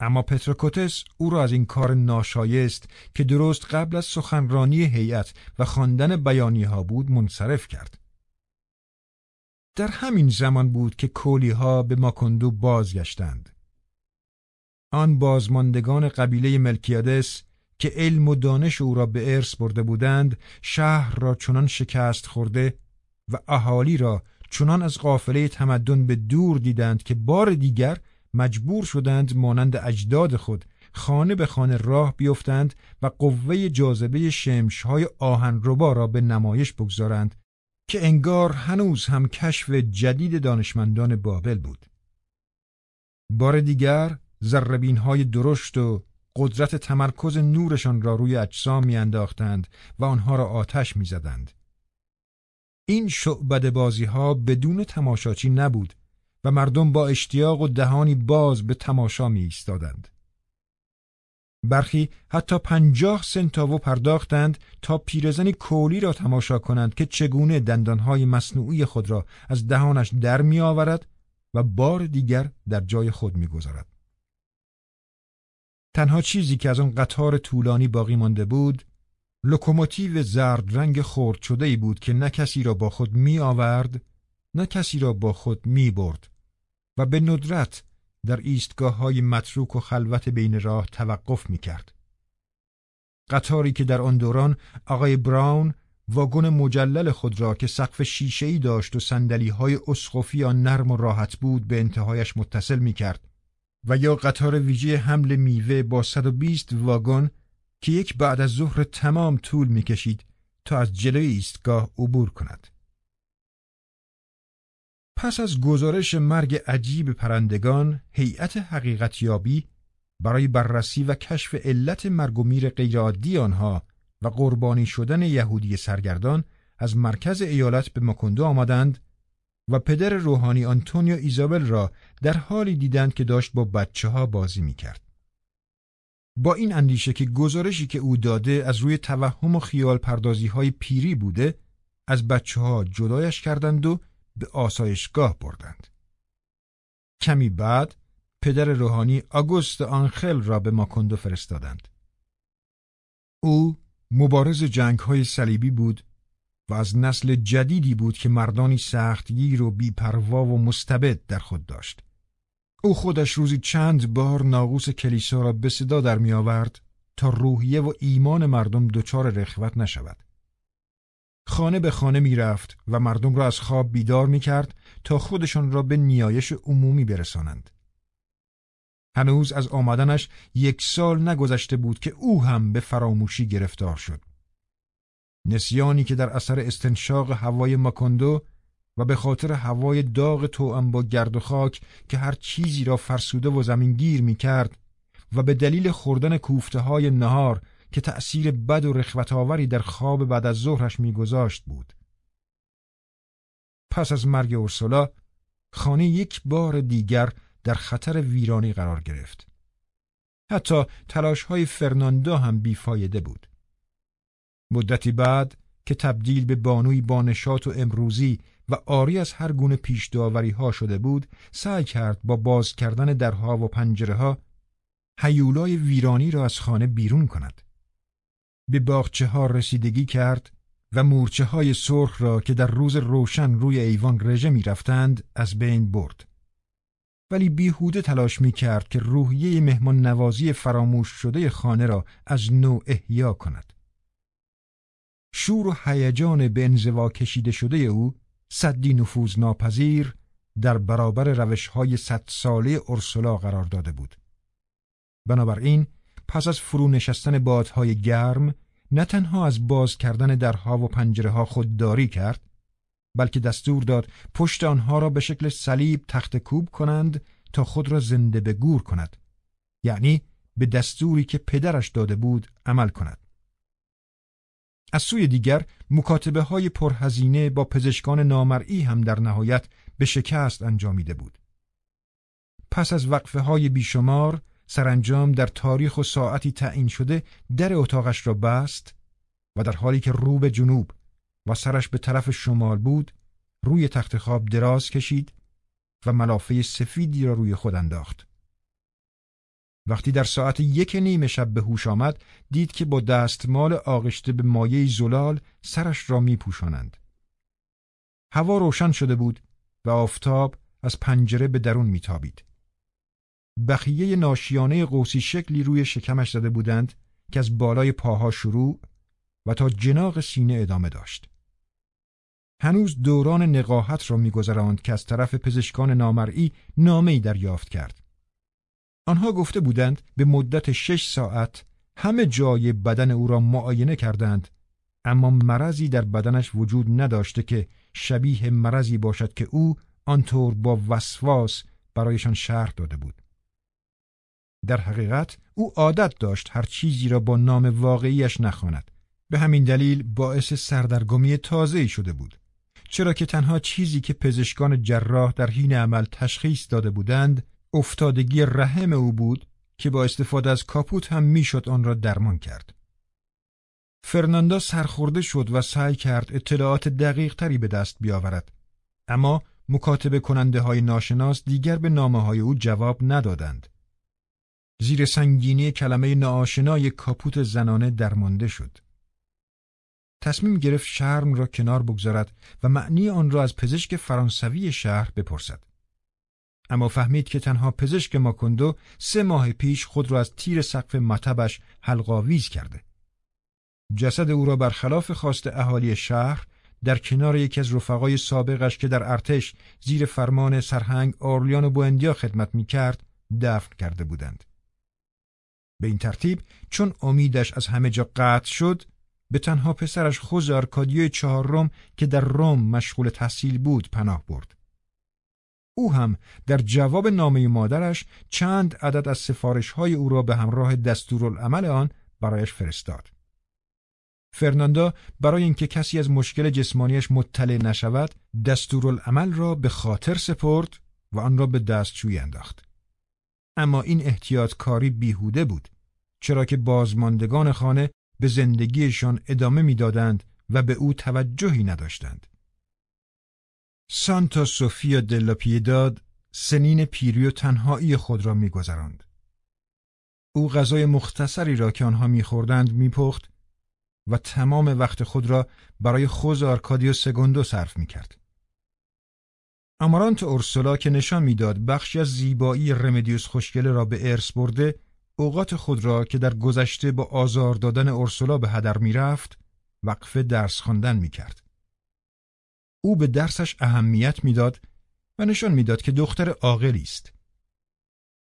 اما پتروکوتس او را از این کار ناشایست که درست قبل از سخنرانی هیئت و خواندن بیانیه ها بود منصرف کرد. در همین زمان بود که کولی ها به ماکندو بازگشتند. آن بازماندگان قبیله ملکیادس که علم و دانش او را به ارث برده بودند شهر را چنان شکست خورده و اهالی را چنان از قافله تمدن به دور دیدند که بار دیگر مجبور شدند مانند اجداد خود خانه به خانه راه بیفتند و قوه جاذبه شمشهای آهنربا را به نمایش بگذارند که انگار هنوز هم کشف جدید دانشمندان بابل بود. بار دیگر زربین های درشت و قدرت تمرکز نورشان را روی اجسام میانداختند و آنها را آتش می‌زدند. این شعبد بازی ها بدون تماشاچی نبود و مردم با اشتیاق و دهانی باز به تماشا می ایستادند. برخی حتی پنجاه سنتاوو پرداختند تا پیرزنی کولی را تماشا کنند که چگونه دندانهای مصنوعی خود را از دهانش در می آورد و بار دیگر در جای خود می گذارد. تنها چیزی که از آن قطار طولانی باقی مانده بود لوکوموتیو زرد رنگ خرد شده ای بود که نه کسی را با خود می آورد نه کسی را با خود می برد و به ندرت در ایستگاه های متروک و خلوت بین راه توقف می کرد. قطاری که در آن دوران آقای براون واگن مجلل خود را که سقف شیشه ای داشت و صندلی های اسقفی آن نرم و راحت بود به انتهایش متصل می کرد و یا قطار ویژه حمل میوه با 120 واگن که یک بعد از ظهر تمام طول می کشید تا از جلوی ایستگاه عبور کند. پس از گزارش مرگ عجیب پرندگان، هیئت حقیقتیابی برای بررسی و کشف علت مرگ و میر غیرعادی آنها و قربانی شدن یهودی سرگردان از مرکز ایالت به مکندو آمدند و پدر روحانی آنتونیو ایزابل را در حالی دیدند که داشت با بچه ها بازی می کرد. با این اندیشه که گزارشی که او داده از روی توهم و خیال پردازی های پیری بوده از بچه ها جدایش کردند و به آسایشگاه بردند. کمی بعد پدر روحانی آگوست آنخل را به ماکندو فرستادند. او مبارز جنگ های صلیبی بود و از نسل جدیدی بود که مردانی سختگیر و بیپروا و مستبد در خود داشت. او خودش روزی چند بار ناقوس کلیسا را به صدا در می آورد تا روحیه و ایمان مردم دچار رخوت نشود. خانه به خانه می رفت و مردم را از خواب بیدار می کرد تا خودشان را به نیایش عمومی برسانند. هنوز از آمدنش یک سال نگذشته بود که او هم به فراموشی گرفتار شد. نسیانی که در اثر استنشاق هوای ماکندو و به خاطر هوای داغ توأم با گرد و خاک که هر چیزی را فرسوده و زمینگیر می کرد و به دلیل خوردن کوفته های نهار که تأثیر بد و رخوتآوری در خواب بعد از ظهرش میگذاشت بود. پس از مرگ اورسولا خانه یک بار دیگر در خطر ویرانی قرار گرفت. حتی تلاش های فرناندا هم بیفایده بود. مدتی بعد که تبدیل به بانوی با نشاط و امروزی و آری از هر گونه پیش داوری ها شده بود سعی کرد با باز کردن درها و پنجره ها حیولای ویرانی را از خانه بیرون کند. به باغچه ها رسیدگی کرد و مورچه های سرخ را که در روز روشن روی ایوان رژه می رفتند از بین برد. ولی بیهوده تلاش می کرد که روحیه مهمان نوازی فراموش شده خانه را از نو احیا کند. شور و هیجان به انزوا کشیده شده او صدی نفوذ ناپذیر در برابر روش های صد ساله ارسلا قرار داده بود. بنابراین پس از فرو نشستن بادهای گرم نه تنها از باز کردن درها و پنجره ها خودداری کرد بلکه دستور داد پشت آنها را به شکل صلیب تخت کوب کنند تا خود را زنده به گور کند یعنی به دستوری که پدرش داده بود عمل کند از سوی دیگر مکاتبه های پرهزینه با پزشکان نامرئی هم در نهایت به شکست انجامیده بود پس از وقفه های بیشمار سرانجام در تاریخ و ساعتی تعیین شده در اتاقش را بست و در حالی که رو به جنوب و سرش به طرف شمال بود روی تخت خواب دراز کشید و ملافه سفیدی را روی خود انداخت. وقتی در ساعت یک نیم شب به هوش آمد دید که با دستمال آغشته به مایه زلال سرش را می پوشانند. هوا روشن شده بود و آفتاب از پنجره به درون میتابید. بخیه ناشیانه قوسی شکلی روی شکمش زده بودند که از بالای پاها شروع و تا جناق سینه ادامه داشت. هنوز دوران نقاهت را میگذراند که از طرف پزشکان نامرئی نامهای دریافت کرد. آنها گفته بودند به مدت شش ساعت همه جای بدن او را معاینه کردند اما مرضی در بدنش وجود نداشته که شبیه مرضی باشد که او آنطور با وسواس برایشان شرح داده بود. در حقیقت او عادت داشت هر چیزی را با نام واقعیش نخواند. به همین دلیل باعث سردرگمی تازه‌ای شده بود. چرا که تنها چیزی که پزشکان جراح در حین عمل تشخیص داده بودند افتادگی رحم او بود که با استفاده از کاپوت هم می‌شد آن را درمان کرد. فرناندا سرخورده شد و سعی کرد اطلاعات دقیق تری به دست بیاورد. اما مکاتبه کننده های ناشناس دیگر به نامه های او جواب ندادند. زیر سنگینی کلمه ناآشنای کاپوت زنانه درمانده شد. تصمیم گرفت شرم را کنار بگذارد و معنی آن را از پزشک فرانسوی شهر بپرسد. اما فهمید که تنها پزشک ماکندو سه ماه پیش خود را از تیر سقف مطبش حلقاویز کرده. جسد او را برخلاف خواست اهالی شهر در کنار یکی از رفقای سابقش که در ارتش زیر فرمان سرهنگ آرلیان و بوندیا خدمت می کرد دفن کرده بودند. به این ترتیب چون امیدش از همه جا قطع شد به تنها پسرش خوز آرکادیو چهارم که در روم مشغول تحصیل بود پناه برد. او هم در جواب نامه مادرش چند عدد از سفارش های او را به همراه دستورالعمل آن برایش فرستاد. فرناندا برای اینکه کسی از مشکل جسمانیش مطلع نشود دستورالعمل را به خاطر سپرد و آن را به دستشویی انداخت. اما این احتیاط کاری بیهوده بود چرا که بازماندگان خانه به زندگیشان ادامه می‌دادند و به او توجهی نداشتند. سانتا سوفیا دلا پیداد سنین پیری و تنهایی خود را میگذراند. او غذای مختصری را که آنها میخوردند میپخت و تمام وقت خود را برای خوز آرکادیو سگوندو صرف می‌کرد. امارانت اورسولا که نشان می‌داد بخشی از زیبایی رمدیوس خوشگله را به ارث برده اوقات خود را که در گذشته با آزار دادن اورسولا به هدر می‌رفت وقف درس خواندن می‌کرد او به درسش اهمیت می‌داد و نشان می‌داد که دختر عاقلی است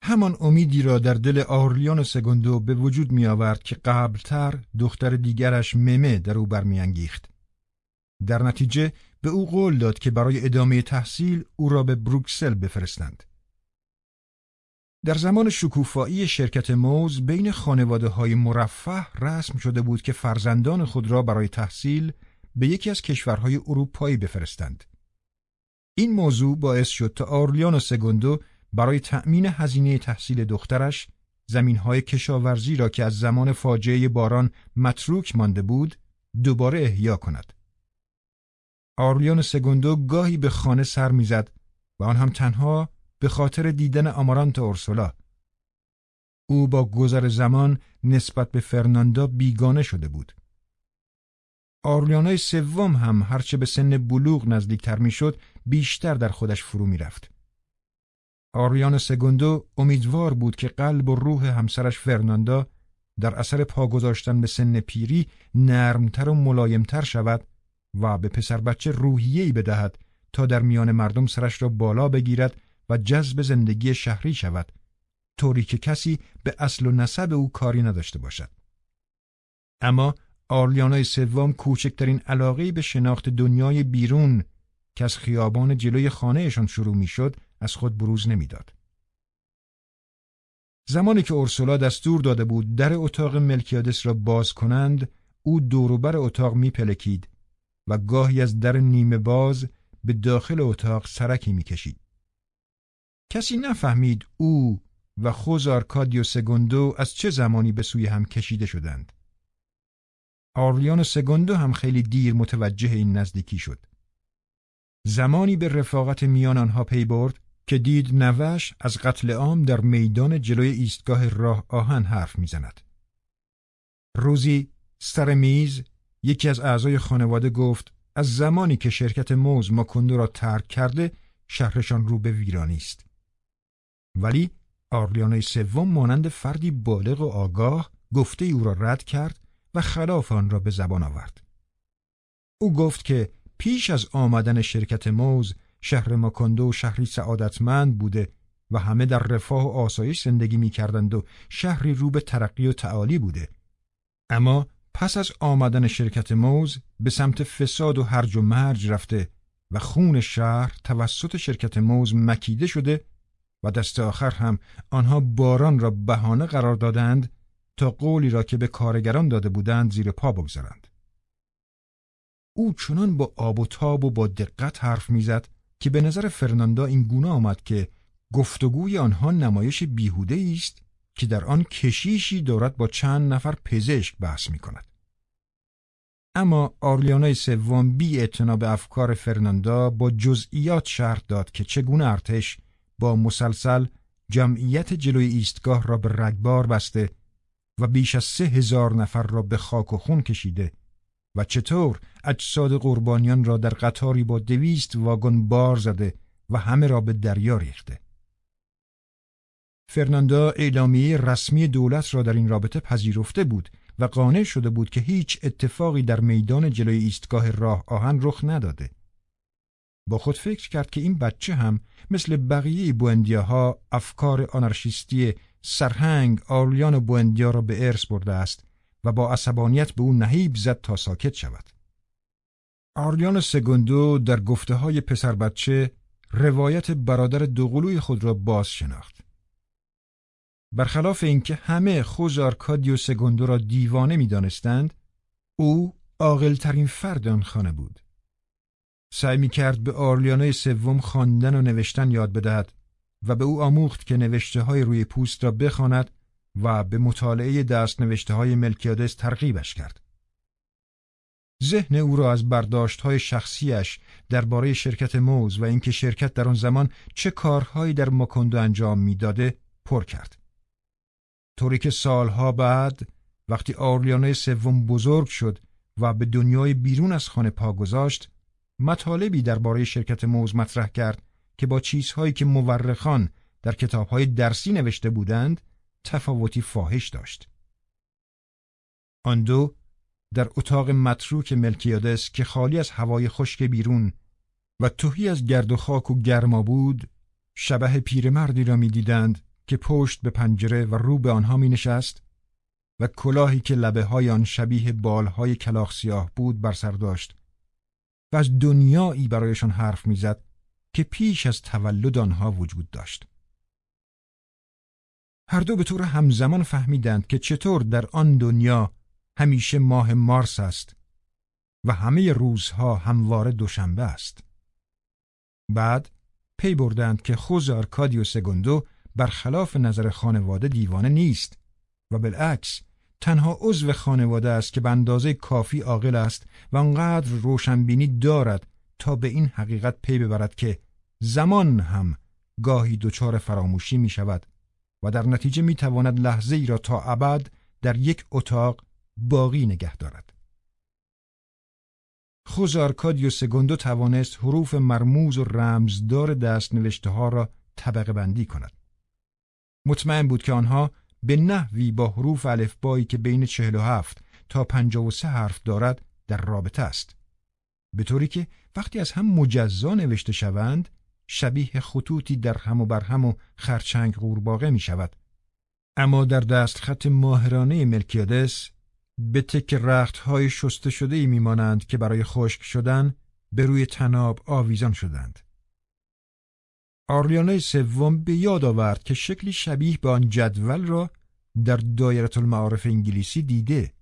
همان امیدی را در دل آرلیان سگوندو به وجود می آورد که قبلتر دختر دیگرش ممه در او برمیانگیخت. در نتیجه به او قول داد که برای ادامه تحصیل او را به بروکسل بفرستند. در زمان شکوفایی شرکت موز بین خانواده های مرفه رسم شده بود که فرزندان خود را برای تحصیل به یکی از کشورهای اروپایی بفرستند. این موضوع باعث شد تا آرلیان و سگوندو برای تأمین هزینه تحصیل دخترش زمینهای کشاورزی را که از زمان فاجعه باران متروک مانده بود دوباره احیا کند. آرلیان سگوندو گاهی به خانه سر می‌زد و آن هم تنها به خاطر دیدن آمارانت اورسولا. او با گذر زمان نسبت به فرناندا بیگانه شده بود. آرلیانای سوم هم هرچه به سن بلوغ نزدیکتر می‌شد بیشتر در خودش فرو می‌رفت. آریان سگوندو امیدوار بود که قلب و روح همسرش فرناندا در اثر پا گذاشتن به سن پیری نرمتر و ملایمتر شود و به پسر بچه روحیه‌ای بدهد تا در میان مردم سرش را بالا بگیرد و جذب زندگی شهری شود طوری که کسی به اصل و نسب او کاری نداشته باشد اما آرلیانای سوم کوچکترین علاقه به شناخت دنیای بیرون که از خیابان جلوی خانهشان شروع می‌شد از خود بروز نمی‌داد. زمانی که اورسولا دستور داده بود در اتاق ملکیادس را باز کنند او دوروبر اتاق میپلکید و گاهی از در نیمه باز به داخل اتاق سرکی می‌کشید. کسی نفهمید او و خوز آرکادیو سگوندو از چه زمانی به سوی هم کشیده شدند. آرلیان سگوندو هم خیلی دیر متوجه این نزدیکی شد. زمانی به رفاقت میان آنها پی برد که دید نوه‌اش از قتل عام در میدان جلوی ایستگاه راه آهن حرف می‌زند. روزی سر میز یکی از اعضای خانواده گفت از زمانی که شرکت موز ماکندو را ترک کرده شهرشان رو به ویرانی است. ولی آرلیانه سوم مانند فردی بالغ و آگاه گفته او را رد کرد و خلاف آن را به زبان آورد. او گفت که پیش از آمدن شرکت موز شهر ماکندو شهری سعادتمند بوده و همه در رفاه و آسایش زندگی می کردند و شهری رو به ترقی و تعالی بوده. اما پس از آمدن شرکت موز به سمت فساد و هرج و مرج رفته و خون شهر توسط شرکت موز مکیده شده و دست آخر هم آنها باران را بهانه قرار دادند تا قولی را که به کارگران داده بودند زیر پا بگذارند. او چنان با آب و تاب و با دقت حرف می‌زد که به نظر فرناندا این گونه آمد که گفتگوی آنها نمایش بیهوده است که در آن کشیشی دارد با چند نفر پزشک بحث می کند. اما آرلیانای سوم بی به افکار فرناندا با جزئیات شرح داد که چگونه ارتش با مسلسل جمعیت جلوی ایستگاه را به رگبار بسته و بیش از سه هزار نفر را به خاک و خون کشیده و چطور اجساد قربانیان را در قطاری با دویست واگن بار زده و همه را به دریا ریخته. فرناندا اعلامیه رسمی دولت را در این رابطه پذیرفته بود و قانع شده بود که هیچ اتفاقی در میدان جلوی ایستگاه راه آهن رخ نداده. با خود فکر کرد که این بچه هم مثل بقیه بوندیاها افکار آنارشیستی سرهنگ آرلیان بوندیا را به ارث برده است و با عصبانیت به او نهیب زد تا ساکت شود. آرلیان سگوندو در گفته های پسر بچه روایت برادر دوقلوی خود را باز شناخت. برخلاف اینکه همه خوز آرکادیو سگوندو را دیوانه می دانستند، او عاقلترین فرد آن خانه بود. سعی می کرد به آرلیانای سوم خواندن و نوشتن یاد بدهد و به او آموخت که نوشته های روی پوست را بخواند و به مطالعه دست نوشته های ملکیادس ترغیبش کرد. ذهن او را از برداشت های شخصیش درباره شرکت موز و اینکه شرکت در آن زمان چه کارهایی در مکندو انجام می‌داده پر کرد. طوری که سالها بعد وقتی آرلیانه سوم بزرگ شد و به دنیای بیرون از خانه پا گذاشت مطالبی درباره شرکت موز مطرح کرد که با چیزهایی که مورخان در کتابهای درسی نوشته بودند تفاوتی فاحش داشت. آن دو در اتاق متروک ملکیادس که خالی از هوای خشک بیرون و توهی از گرد و خاک و گرما بود شبه پیرمردی را می‌دیدند که پشت به پنجره و رو به آنها می نشست و کلاهی که لبه های آن شبیه بالهای کلاخ سیاه بود بر سر داشت و از دنیایی برایشان حرف می‌زد که پیش از تولد آنها وجود داشت. هر دو به طور همزمان فهمیدند که چطور در آن دنیا همیشه ماه مارس است و همه روزها همواره دوشنبه است. بعد پی بردند که خوز آرکادیو سگوندو برخلاف نظر خانواده دیوانه نیست و بالعکس تنها عضو خانواده است که به اندازه کافی عاقل است و آنقدر روشنبینی دارد تا به این حقیقت پی ببرد که زمان هم گاهی دچار فراموشی می شود و در نتیجه می تواند لحظه ای را تا ابد در یک اتاق باقی نگه دارد. خوز آرکادیو سگوندو توانست حروف مرموز و رمزدار دست نوشته ها را طبقه بندی کند. مطمئن بود که آنها به نحوی با حروف الفبایی که بین 47 تا 53 حرف دارد در رابطه است. به طوری که وقتی از هم مجزا نوشته شوند شبیه خطوطی در هم و بر و خرچنگ قورباغه می شود. اما در دست خط ماهرانه ملکیادس به تک رخت های شسته شده ای می مانند که برای خشک شدن به روی تناب آویزان شدند. آرلیانه سوم به یاد آورد که شکلی شبیه به آن جدول را در دایره المعارف انگلیسی دیده.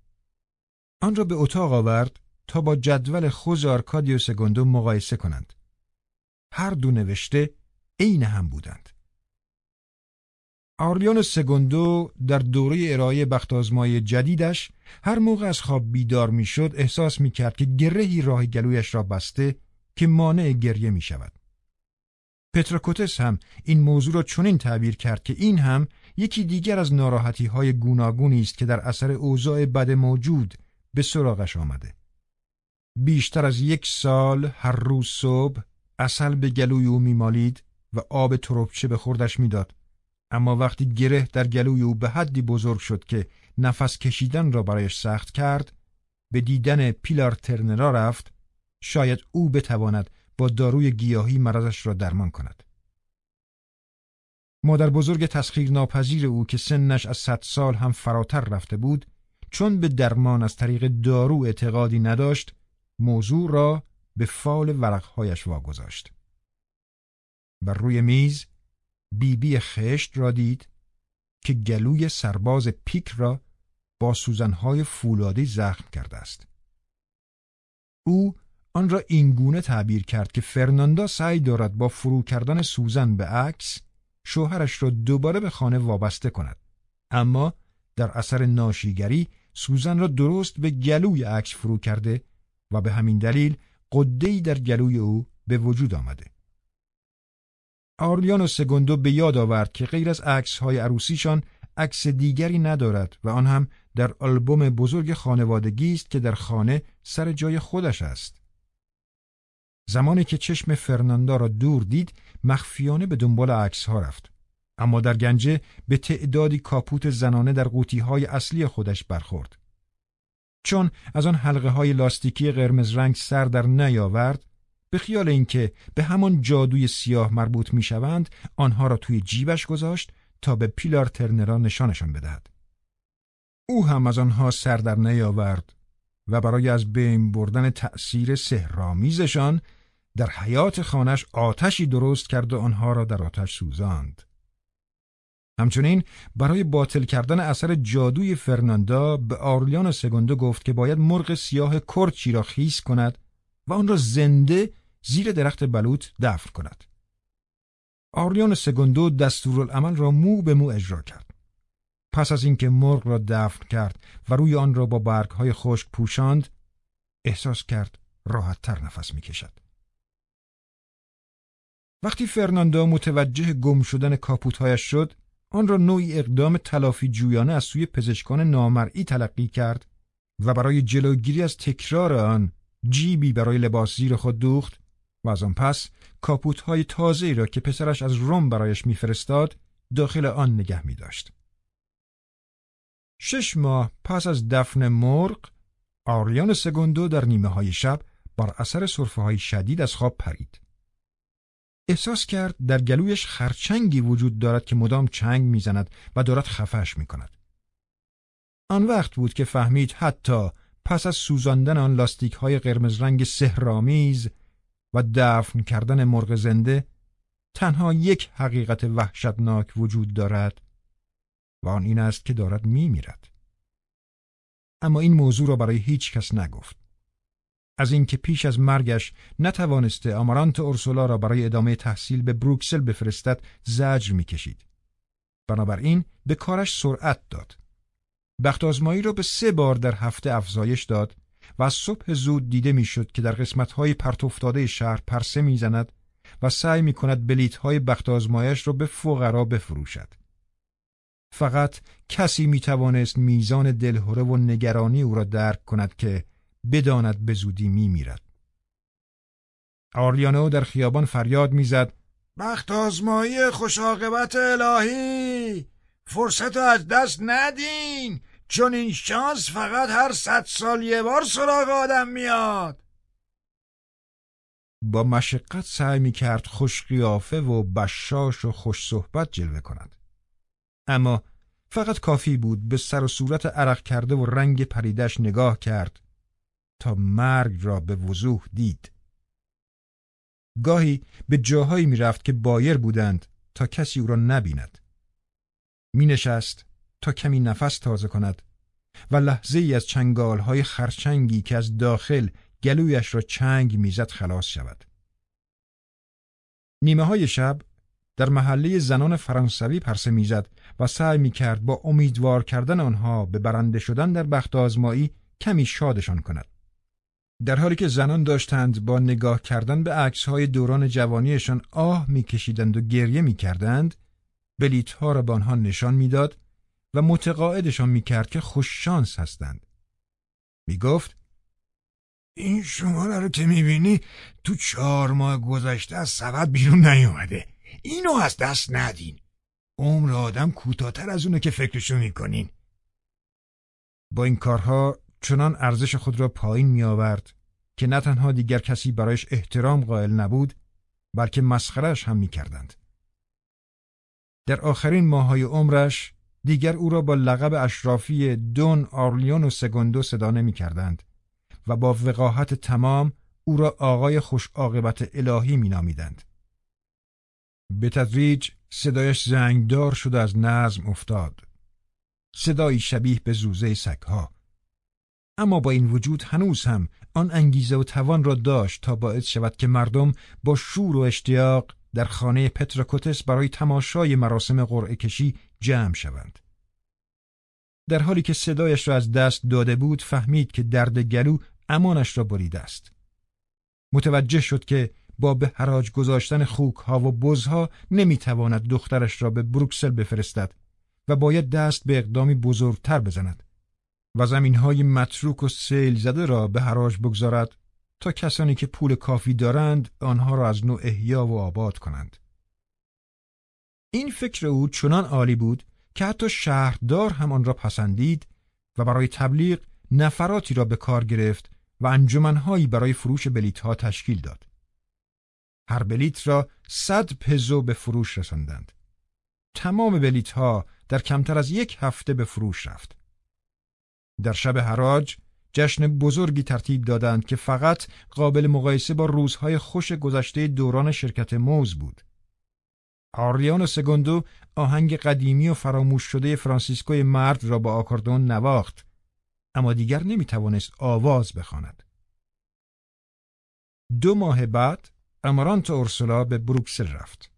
آن را به اتاق آورد تا با جدول خوز آرکادیو سگوندو مقایسه کنند. هر دو نوشته عین هم بودند. آرلیان سگوندو در دوره ارائه بختازمای جدیدش هر موقع از خواب بیدار می‌شد احساس می کرد که گرهی راه گلویش را بسته که مانع گریه می شود. پتراکوتس هم این موضوع را چنین تعبیر کرد که این هم یکی دیگر از ناراحتی های گوناگونی است که در اثر اوضاع بد موجود به سراغش آمده. بیشتر از یک سال هر روز صبح اصل به گلوی او میمالید و آب تربچه به خوردش می‌داد. اما وقتی گره در گلوی او به حدی بزرگ شد که نفس کشیدن را برایش سخت کرد به دیدن پیلار ترنرا رفت شاید او بتواند با داروی گیاهی مرضش را درمان کند. مادر بزرگ تسخیر ناپذیر او که سنش از صد سال هم فراتر رفته بود چون به درمان از طریق دارو اعتقادی نداشت موضوع را به فال ورقهایش واگذاشت بر روی میز بیبی بی خشت را دید که گلوی سرباز پیک را با سوزنهای فولادی زخم کرده است. او آن را اینگونه تعبیر کرد که فرناندا سعی دارد با فرو کردن سوزن به عکس شوهرش را دوباره به خانه وابسته کند اما در اثر ناشیگری سوزن را درست به گلوی عکس فرو کرده و به همین دلیل قدهی در گلوی او به وجود آمده. آرلیان و سگوندو به یاد آورد که غیر از عکس های عروسیشان عکس دیگری ندارد و آن هم در آلبوم بزرگ خانوادگی است که در خانه سر جای خودش است. زمانی که چشم فرناندا را دور دید مخفیانه به دنبال عکس ها رفت اما در گنجه به تعدادی کاپوت زنانه در قوطی های اصلی خودش برخورد چون از آن حلقه های لاستیکی قرمز رنگ سر در نیاورد به خیال اینکه به همان جادوی سیاه مربوط می شوند آنها را توی جیبش گذاشت تا به پیلار ترنرا نشانشان بدهد او هم از آنها سر در نیاورد و برای از بین بردن تأثیر سهرامیزشان در حیات خانش آتشی درست کرد و آنها را در آتش سوزاند. همچنین برای باطل کردن اثر جادوی فرناندا به آرلیان سگوندو گفت که باید مرغ سیاه کرچی را خیس کند و آن را زنده زیر درخت بلوط دفن کند. آرلیان سگوندو دستورالعمل را مو به مو اجرا کرد. پس از اینکه مرغ را دفن کرد و روی آن را با برگهای خشک پوشاند، احساس کرد راحتتر نفس می‌کشد. وقتی فرناندا متوجه گم شدن کاپوتهایش شد، آن را نوعی اقدام تلافی جویانه از سوی پزشکان نامرئی تلقی کرد و برای جلوگیری از تکرار آن جیبی برای لباس زیر خود دوخت و از آن پس کاپوت های تازه را که پسرش از روم برایش میفرستاد داخل آن نگه می داشت. شش ماه پس از دفن مرغ آرلیان سگوندو در نیمه های شب بر اثر صرفه های شدید از خواب پرید. احساس کرد در گلویش خرچنگی وجود دارد که مدام چنگ می‌زند و دارد خفش می کند. آن وقت بود که فهمید حتی پس از سوزاندن آن لاستیک های قرمز رنگ سهرامیز و دفن کردن مرغ زنده تنها یک حقیقت وحشتناک وجود دارد و آن این است که دارد می میرد. اما این موضوع را برای هیچ کس نگفت. از اینکه پیش از مرگش نتوانسته آمارانت اورسولا را برای ادامه تحصیل به بروکسل بفرستد زجر می‌کشید. بنابراین به کارش سرعت داد. بخت آزمایی را به سه بار در هفته افزایش داد و از صبح زود دیده می‌شد که در قسمت‌های پرت افتاده شهر پرسه می‌زند و سعی می کند بلیت‌های بخت آزمایش را به فقرا بفروشد. فقط کسی می میزان دلهوره و نگرانی او را درک کند که بداند به زودی می میرد. آرلیانو در خیابان فریاد می‌زد بخت آزمایی خوشاقبت الهی. فرصت از دست ندین. چون این شانس فقط هر صد سال یه بار سراغ آدم میاد. با مشقت سعی می کرد خوش قیافه و بشاش و خوش صحبت جلوه کند. اما فقط کافی بود به سر و صورت عرق کرده و رنگ پریدش نگاه کرد. تا مرگ را به وضوح دید گاهی به جاهایی می رفت که بایر بودند تا کسی او را نبیند می نشست تا کمی نفس تازه کند و لحظه ای از چنگال های خرچنگی که از داخل گلویش را چنگ می‌زد خلاص شود. نیمه های شب در محله زنان فرانسوی پرسه می‌زد و سعی می کرد با امیدوار کردن آنها به برنده شدن در بخت آزمایی کمی شادشان کند. در حالی که زنان داشتند با نگاه کردن به عکس های دوران جوانیشان آه میکشیدند و گریه می‌کردند بلیت ها را به آنها نشان می‌داد و متقاعدشان می‌کرد که خوششانس هستند. می‌گفت این شماره رو که می‌بینی تو چهار ماه گذشته از سبد بیرون نیومده. اینو از دست ندین. عمر آدم کوتاهتر از اونه که فکرشو می‌کنین. با این کارها چنان ارزش خود را پایین میآورد که نه تنها دیگر کسی برایش احترام قائل نبود بلکه مسخرش هم می‌کردند در آخرین ماهای عمرش دیگر او را با لقب اشرافی دون آرلیون و سگوندو صدا نمی کردند و با وقاحت تمام او را آقای خوش عاقبت الهی می نامیدند. به تدریج صدایش زنگدار شد از نظم افتاد. صدایی شبیه به زوزه سگها. اما با این وجود هنوز هم آن انگیزه و توان را داشت تا باعث شود که مردم با شور و اشتیاق در خانه پتراکوتس برای تماشای مراسم قرعه کشی جمع شوند. در حالی که صدایش را از دست داده بود فهمید که درد گلو امانش را بریده است. متوجه شد که با به حراج گذاشتن خوک ها و بزها نمی‌تواند دخترش را به بروکسل بفرستد و باید دست به اقدامی بزرگتر بزند و زمین های متروک و سیل زده را به حراج بگذارد تا کسانی که پول کافی دارند آنها را از نوع احیا و آباد کنند. این فکر او چنان عالی بود که حتی شهردار هم آن را پسندید و برای تبلیغ نفراتی را به کار گرفت و انجمنهایی برای فروش بلیت ها تشکیل داد. هر بلیت را صد پزو به فروش رساندند. تمام بلیت ها در کمتر از یک هفته به فروش رفت. در شب حراج جشن بزرگی ترتیب دادند که فقط قابل مقایسه با روزهای خوش گذشته دوران شرکت موز بود. آریان و سگوندو آهنگ قدیمی و فراموش شده فرانسیسکوی مرد را با آکاردون نواخت اما دیگر نمی توانست آواز بخواند. دو ماه بعد امارانت اورسولا به بروکسل رفت.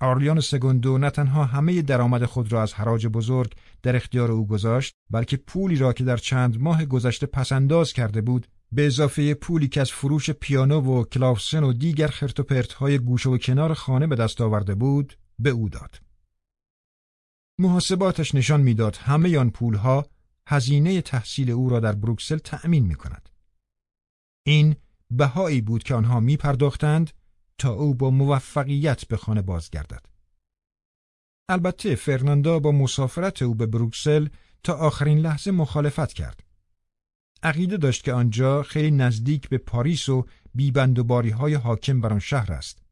آرلیان سگوندو نه تنها همه درآمد خود را از حراج بزرگ در اختیار او گذاشت بلکه پولی را که در چند ماه گذشته پسنداز کرده بود به اضافه پولی که از فروش پیانو و کلافسن و دیگر خرت و های گوشه و کنار خانه به دست آورده بود به او داد. محاسباتش نشان می‌داد همه آن پولها هزینه تحصیل او را در بروکسل تأمین می کند. این بهایی بود که آنها می پرداختند تا او با موفقیت به خانه بازگردد. البته فرناندا با مسافرت او به بروکسل تا آخرین لحظه مخالفت کرد. عقیده داشت که آنجا خیلی نزدیک به پاریس و بیبند و باری های حاکم بر آن شهر است.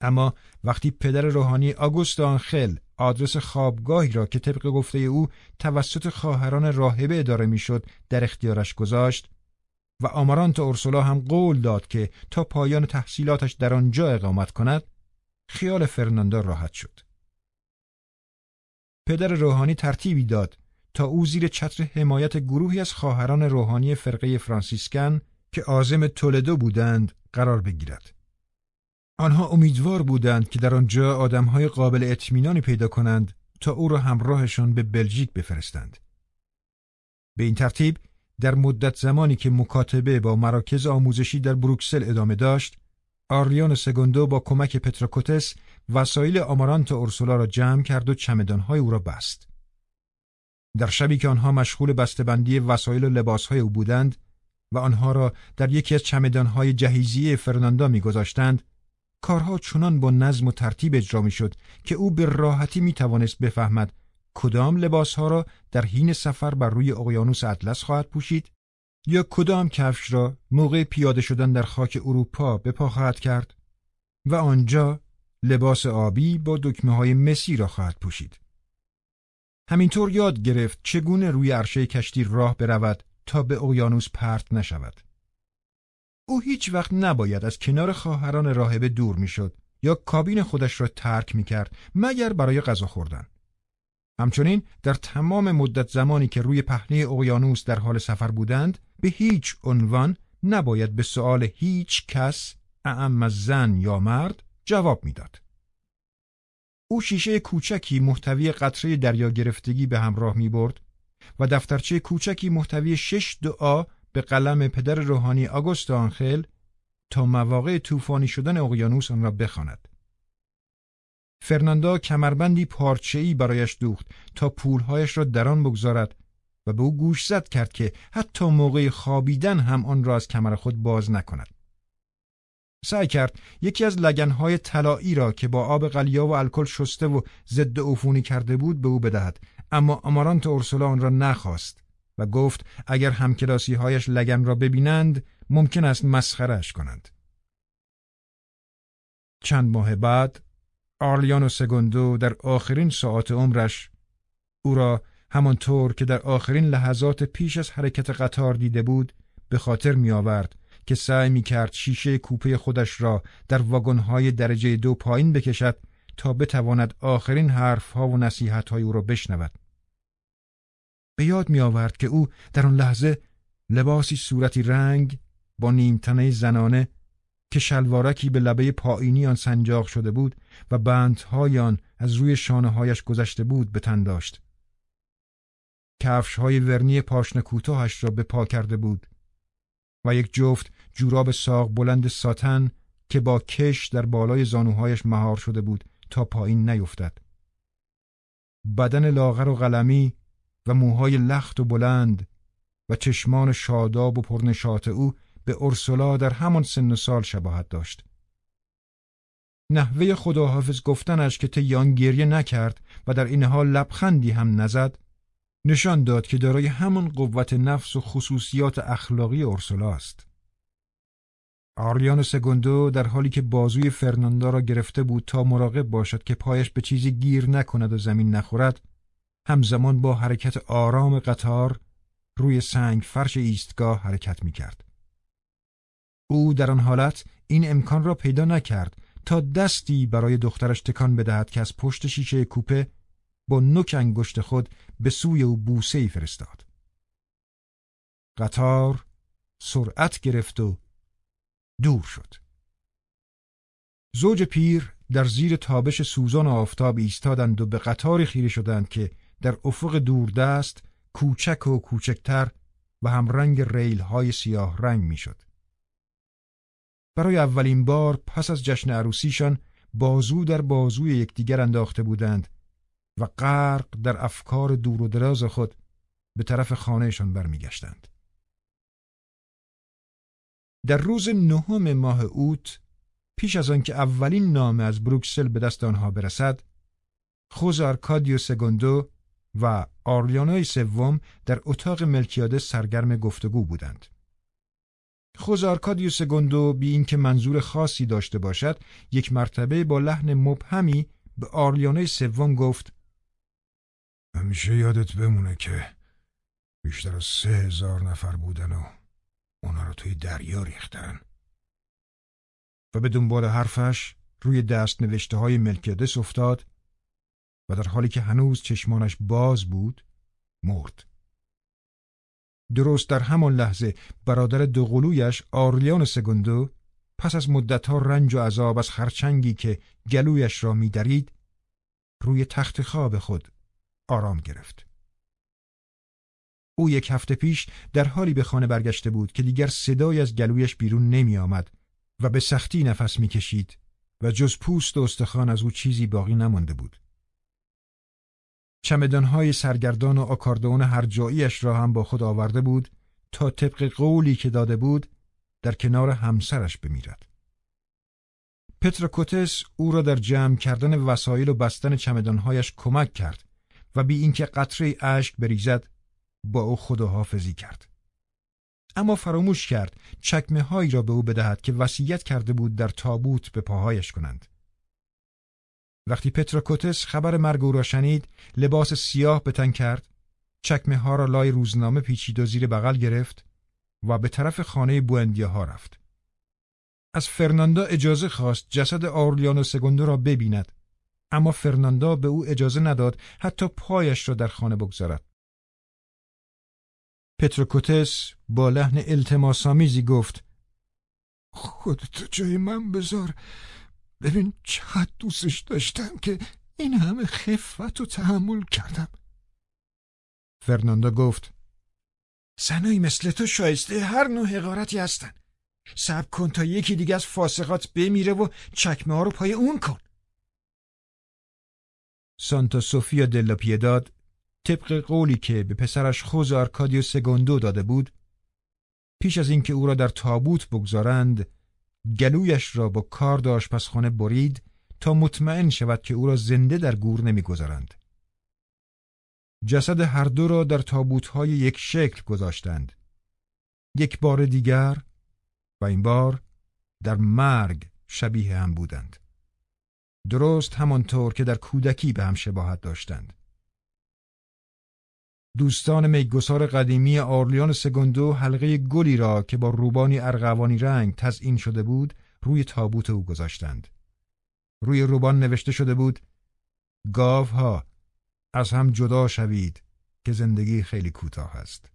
اما وقتی پدر روحانی آگوست آنخل آدرس خوابگاهی را که طبق گفته او توسط خواهران راهبه اداره می‌شد در اختیارش گذاشت و آمارانت اورسولا هم قول داد که تا پایان تحصیلاتش در آنجا اقامت کند خیال فرناندا راحت شد پدر روحانی ترتیبی داد تا او زیر چتر حمایت گروهی از خواهران روحانی فرقه فرانسیسکن که عازم تولدو بودند قرار بگیرد آنها امیدوار بودند که در آنجا آدمهای قابل اطمینانی پیدا کنند تا او را همراهشان به بلژیک بفرستند. به این ترتیب در مدت زمانی که مکاتبه با مراکز آموزشی در بروکسل ادامه داشت، آرلیان سگوندو با کمک پتراکوتس وسایل آمارانت اورسولا را جمع کرد و چمدانهای او را بست. در شبی که آنها مشغول بسته‌بندی وسایل و لباسهای او بودند و آنها را در یکی از چمدانهای جهیزیه فرناندا میگذاشتند، کارها چنان با نظم و ترتیب اجرا می شد که او به راحتی می توانست بفهمد کدام لباسها را در حین سفر بر روی اقیانوس اطلس خواهد پوشید یا کدام کفش را موقع پیاده شدن در خاک اروپا به پا خواهد کرد و آنجا لباس آبی با دکمه های مسی را خواهد پوشید. همینطور یاد گرفت چگونه روی عرشه کشتی راه برود تا به اقیانوس پرت نشود. او هیچ وقت نباید از کنار خواهران راهبه دور می‌شد یا کابین خودش را ترک می کرد مگر برای غذا خوردن. همچنین در تمام مدت زمانی که روی پهنه اقیانوس در حال سفر بودند به هیچ عنوان نباید به سؤال هیچ کس اعم از زن یا مرد جواب می‌داد. او شیشه کوچکی محتوی قطره دریا گرفتگی به همراه می برد و دفترچه کوچکی محتوی شش دعا به قلم پدر روحانی آگوست آنخل تا مواقع طوفانی شدن اقیانوس آن را بخواند. فرناندا کمربندی پارچه‌ای برایش دوخت تا پولهایش را در آن بگذارد و به او گوش زد کرد که حتی موقع خوابیدن هم آن را از کمر خود باز نکند. سعی کرد یکی از لگنهای طلایی را که با آب قلیا و الکل شسته و ضد عفونی کرده بود به او بدهد اما امارانت اورسولا آن را نخواست و گفت اگر همکلاسی هایش لگن را ببینند ممکن است مسخرش کنند. چند ماه بعد آرلیان و سگوندو در آخرین ساعت عمرش او را همانطور که در آخرین لحظات پیش از حرکت قطار دیده بود به خاطر می آورد که سعی می کرد شیشه کوپه خودش را در واگن‌های درجه دو پایین بکشد تا بتواند آخرین حرفها و نصیحت‌های او را بشنود. به یاد می آورد که او در آن لحظه لباسی صورتی رنگ با نیمتنه زنانه که شلوارکی به لبه پایینی آن سنجاق شده بود و بندهای آن از روی شانه هایش گذشته بود به تن داشت. کفش های ورنی پاشن کوتاهش را به پا کرده بود و یک جفت جوراب ساق بلند ساتن که با کش در بالای زانوهایش مهار شده بود تا پایین نیفتد. بدن لاغر و قلمی و موهای لخت و بلند و چشمان شاداب و پرنشات او به ارسلا در همان سن و سال شباهت داشت. نحوه خداحافظ گفتنش که تیان گریه نکرد و در این حال لبخندی هم نزد نشان داد که دارای همان قوت نفس و خصوصیات اخلاقی اورسولا است. آرلیان سگوندو در حالی که بازوی فرناندا را گرفته بود تا مراقب باشد که پایش به چیزی گیر نکند و زمین نخورد همزمان با حرکت آرام قطار روی سنگ فرش ایستگاه حرکت می کرد. او در آن حالت این امکان را پیدا نکرد تا دستی برای دخترش تکان بدهد که از پشت شیشه کوپه با نوک انگشت خود به سوی او بوسه ای فرستاد. قطار سرعت گرفت و دور شد. زوج پیر در زیر تابش سوزان آفتاب ایستادند و به قطاری خیره شدند که در افق دوردست کوچک و کوچکتر و هم رنگ ریل های سیاه رنگ می‌شد. برای اولین بار پس از جشن عروسیشان بازو در بازوی یکدیگر انداخته بودند و غرق در افکار دور و دراز خود به طرف خانهشان برمیگشتند. در روز نهم ماه اوت پیش از آنکه اولین نامه از بروکسل به دست آنها برسد خوز آرکادیو سگوندو و آرلیانوی سوم در اتاق ملکیاده سرگرم گفتگو بودند. خوز آرکادیو سگوندو بی اینکه منظور خاصی داشته باشد یک مرتبه با لحن مبهمی به آرلیانوی سوم گفت همیشه یادت بمونه که بیشتر از سه هزار نفر بودن و اونا رو توی دریا ریختن و به دنبال حرفش روی دست نوشته های ملکیادس افتاد و در حالی که هنوز چشمانش باز بود مرد. درست در همان لحظه برادر دوقلویش آرلیان سگوندو پس از مدتها رنج و عذاب از خرچنگی که گلویش را میدرید روی تخت خواب خود آرام گرفت. او یک هفته پیش در حالی به خانه برگشته بود که دیگر صدای از گلویش بیرون نمی آمد و به سختی نفس می‌کشید و جز پوست و استخوان از او چیزی باقی نمانده بود. چمدانهای سرگردان و آکاردون هر جاییش را هم با خود آورده بود تا طبق قولی که داده بود در کنار همسرش بمیرد. پتروکوتس او را در جمع کردن وسایل و بستن چمدانهایش کمک کرد و بی اینکه قطره اشک بریزد با او خداحافظی کرد. اما فراموش کرد چکمه هایی را به او بدهد که وصیت کرده بود در تابوت به پاهایش کنند. وقتی پتروکوتس خبر مرگ او را شنید لباس سیاه به تن کرد چکمه ها را لای روزنامه پیچید و زیر بغل گرفت و به طرف خانه بوندیا ها رفت. از فرناندا اجازه خواست جسد آرلیانو سگوندو را ببیند اما فرناندا به او اجازه نداد حتی پایش را در خانه بگذارد. پتروکوتس با لحن التماسامیزی گفت خودتو جای من بذار. ببین چقدر دوستش داشتم که این همه خفت و تحمل کردم. فرناندا گفت زنایی مثل تو شایسته هر نوع حقارتی هستن. صبر کن تا یکی دیگه از فاسقات بمیره و چکمه ها رو پای اون کن. سانتا سوفیا دلا پیداد طبق قولی که به پسرش خوز آرکادیو سگوندو داده بود پیش از اینکه او را در تابوت بگذارند گلویش را با کار داشت آشپزخانه برید تا مطمئن شود که او را زنده در گور نمی‌گذارند. جسد هر دو را در تابوتهای یک شکل گذاشتند. یک بار دیگر و این بار در مرگ شبیه هم بودند. درست همانطور که در کودکی به هم شباهت داشتند. دوستان میگسار قدیمی آرلیان سگندو حلقه گلی را که با روبانی ارغوانی رنگ تزئین شده بود روی تابوت او گذاشتند. روی روبان نوشته شده بود ها از هم جدا شوید که زندگی خیلی کوتاه است.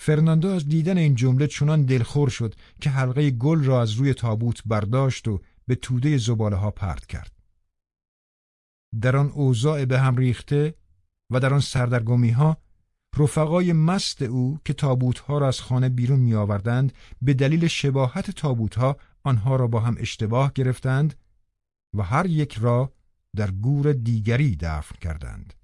فرناندو از دیدن این جمله چنان دلخور شد که حلقه گل را از روی تابوت برداشت و به توده زباله ها پرت کرد. در آن اوضاع به هم ریخته و در آن سردرگمی ها رفقای مست او که تابوت ها را از خانه بیرون می آوردند به دلیل شباهت تابوت ها آنها را با هم اشتباه گرفتند و هر یک را در گور دیگری دفن کردند.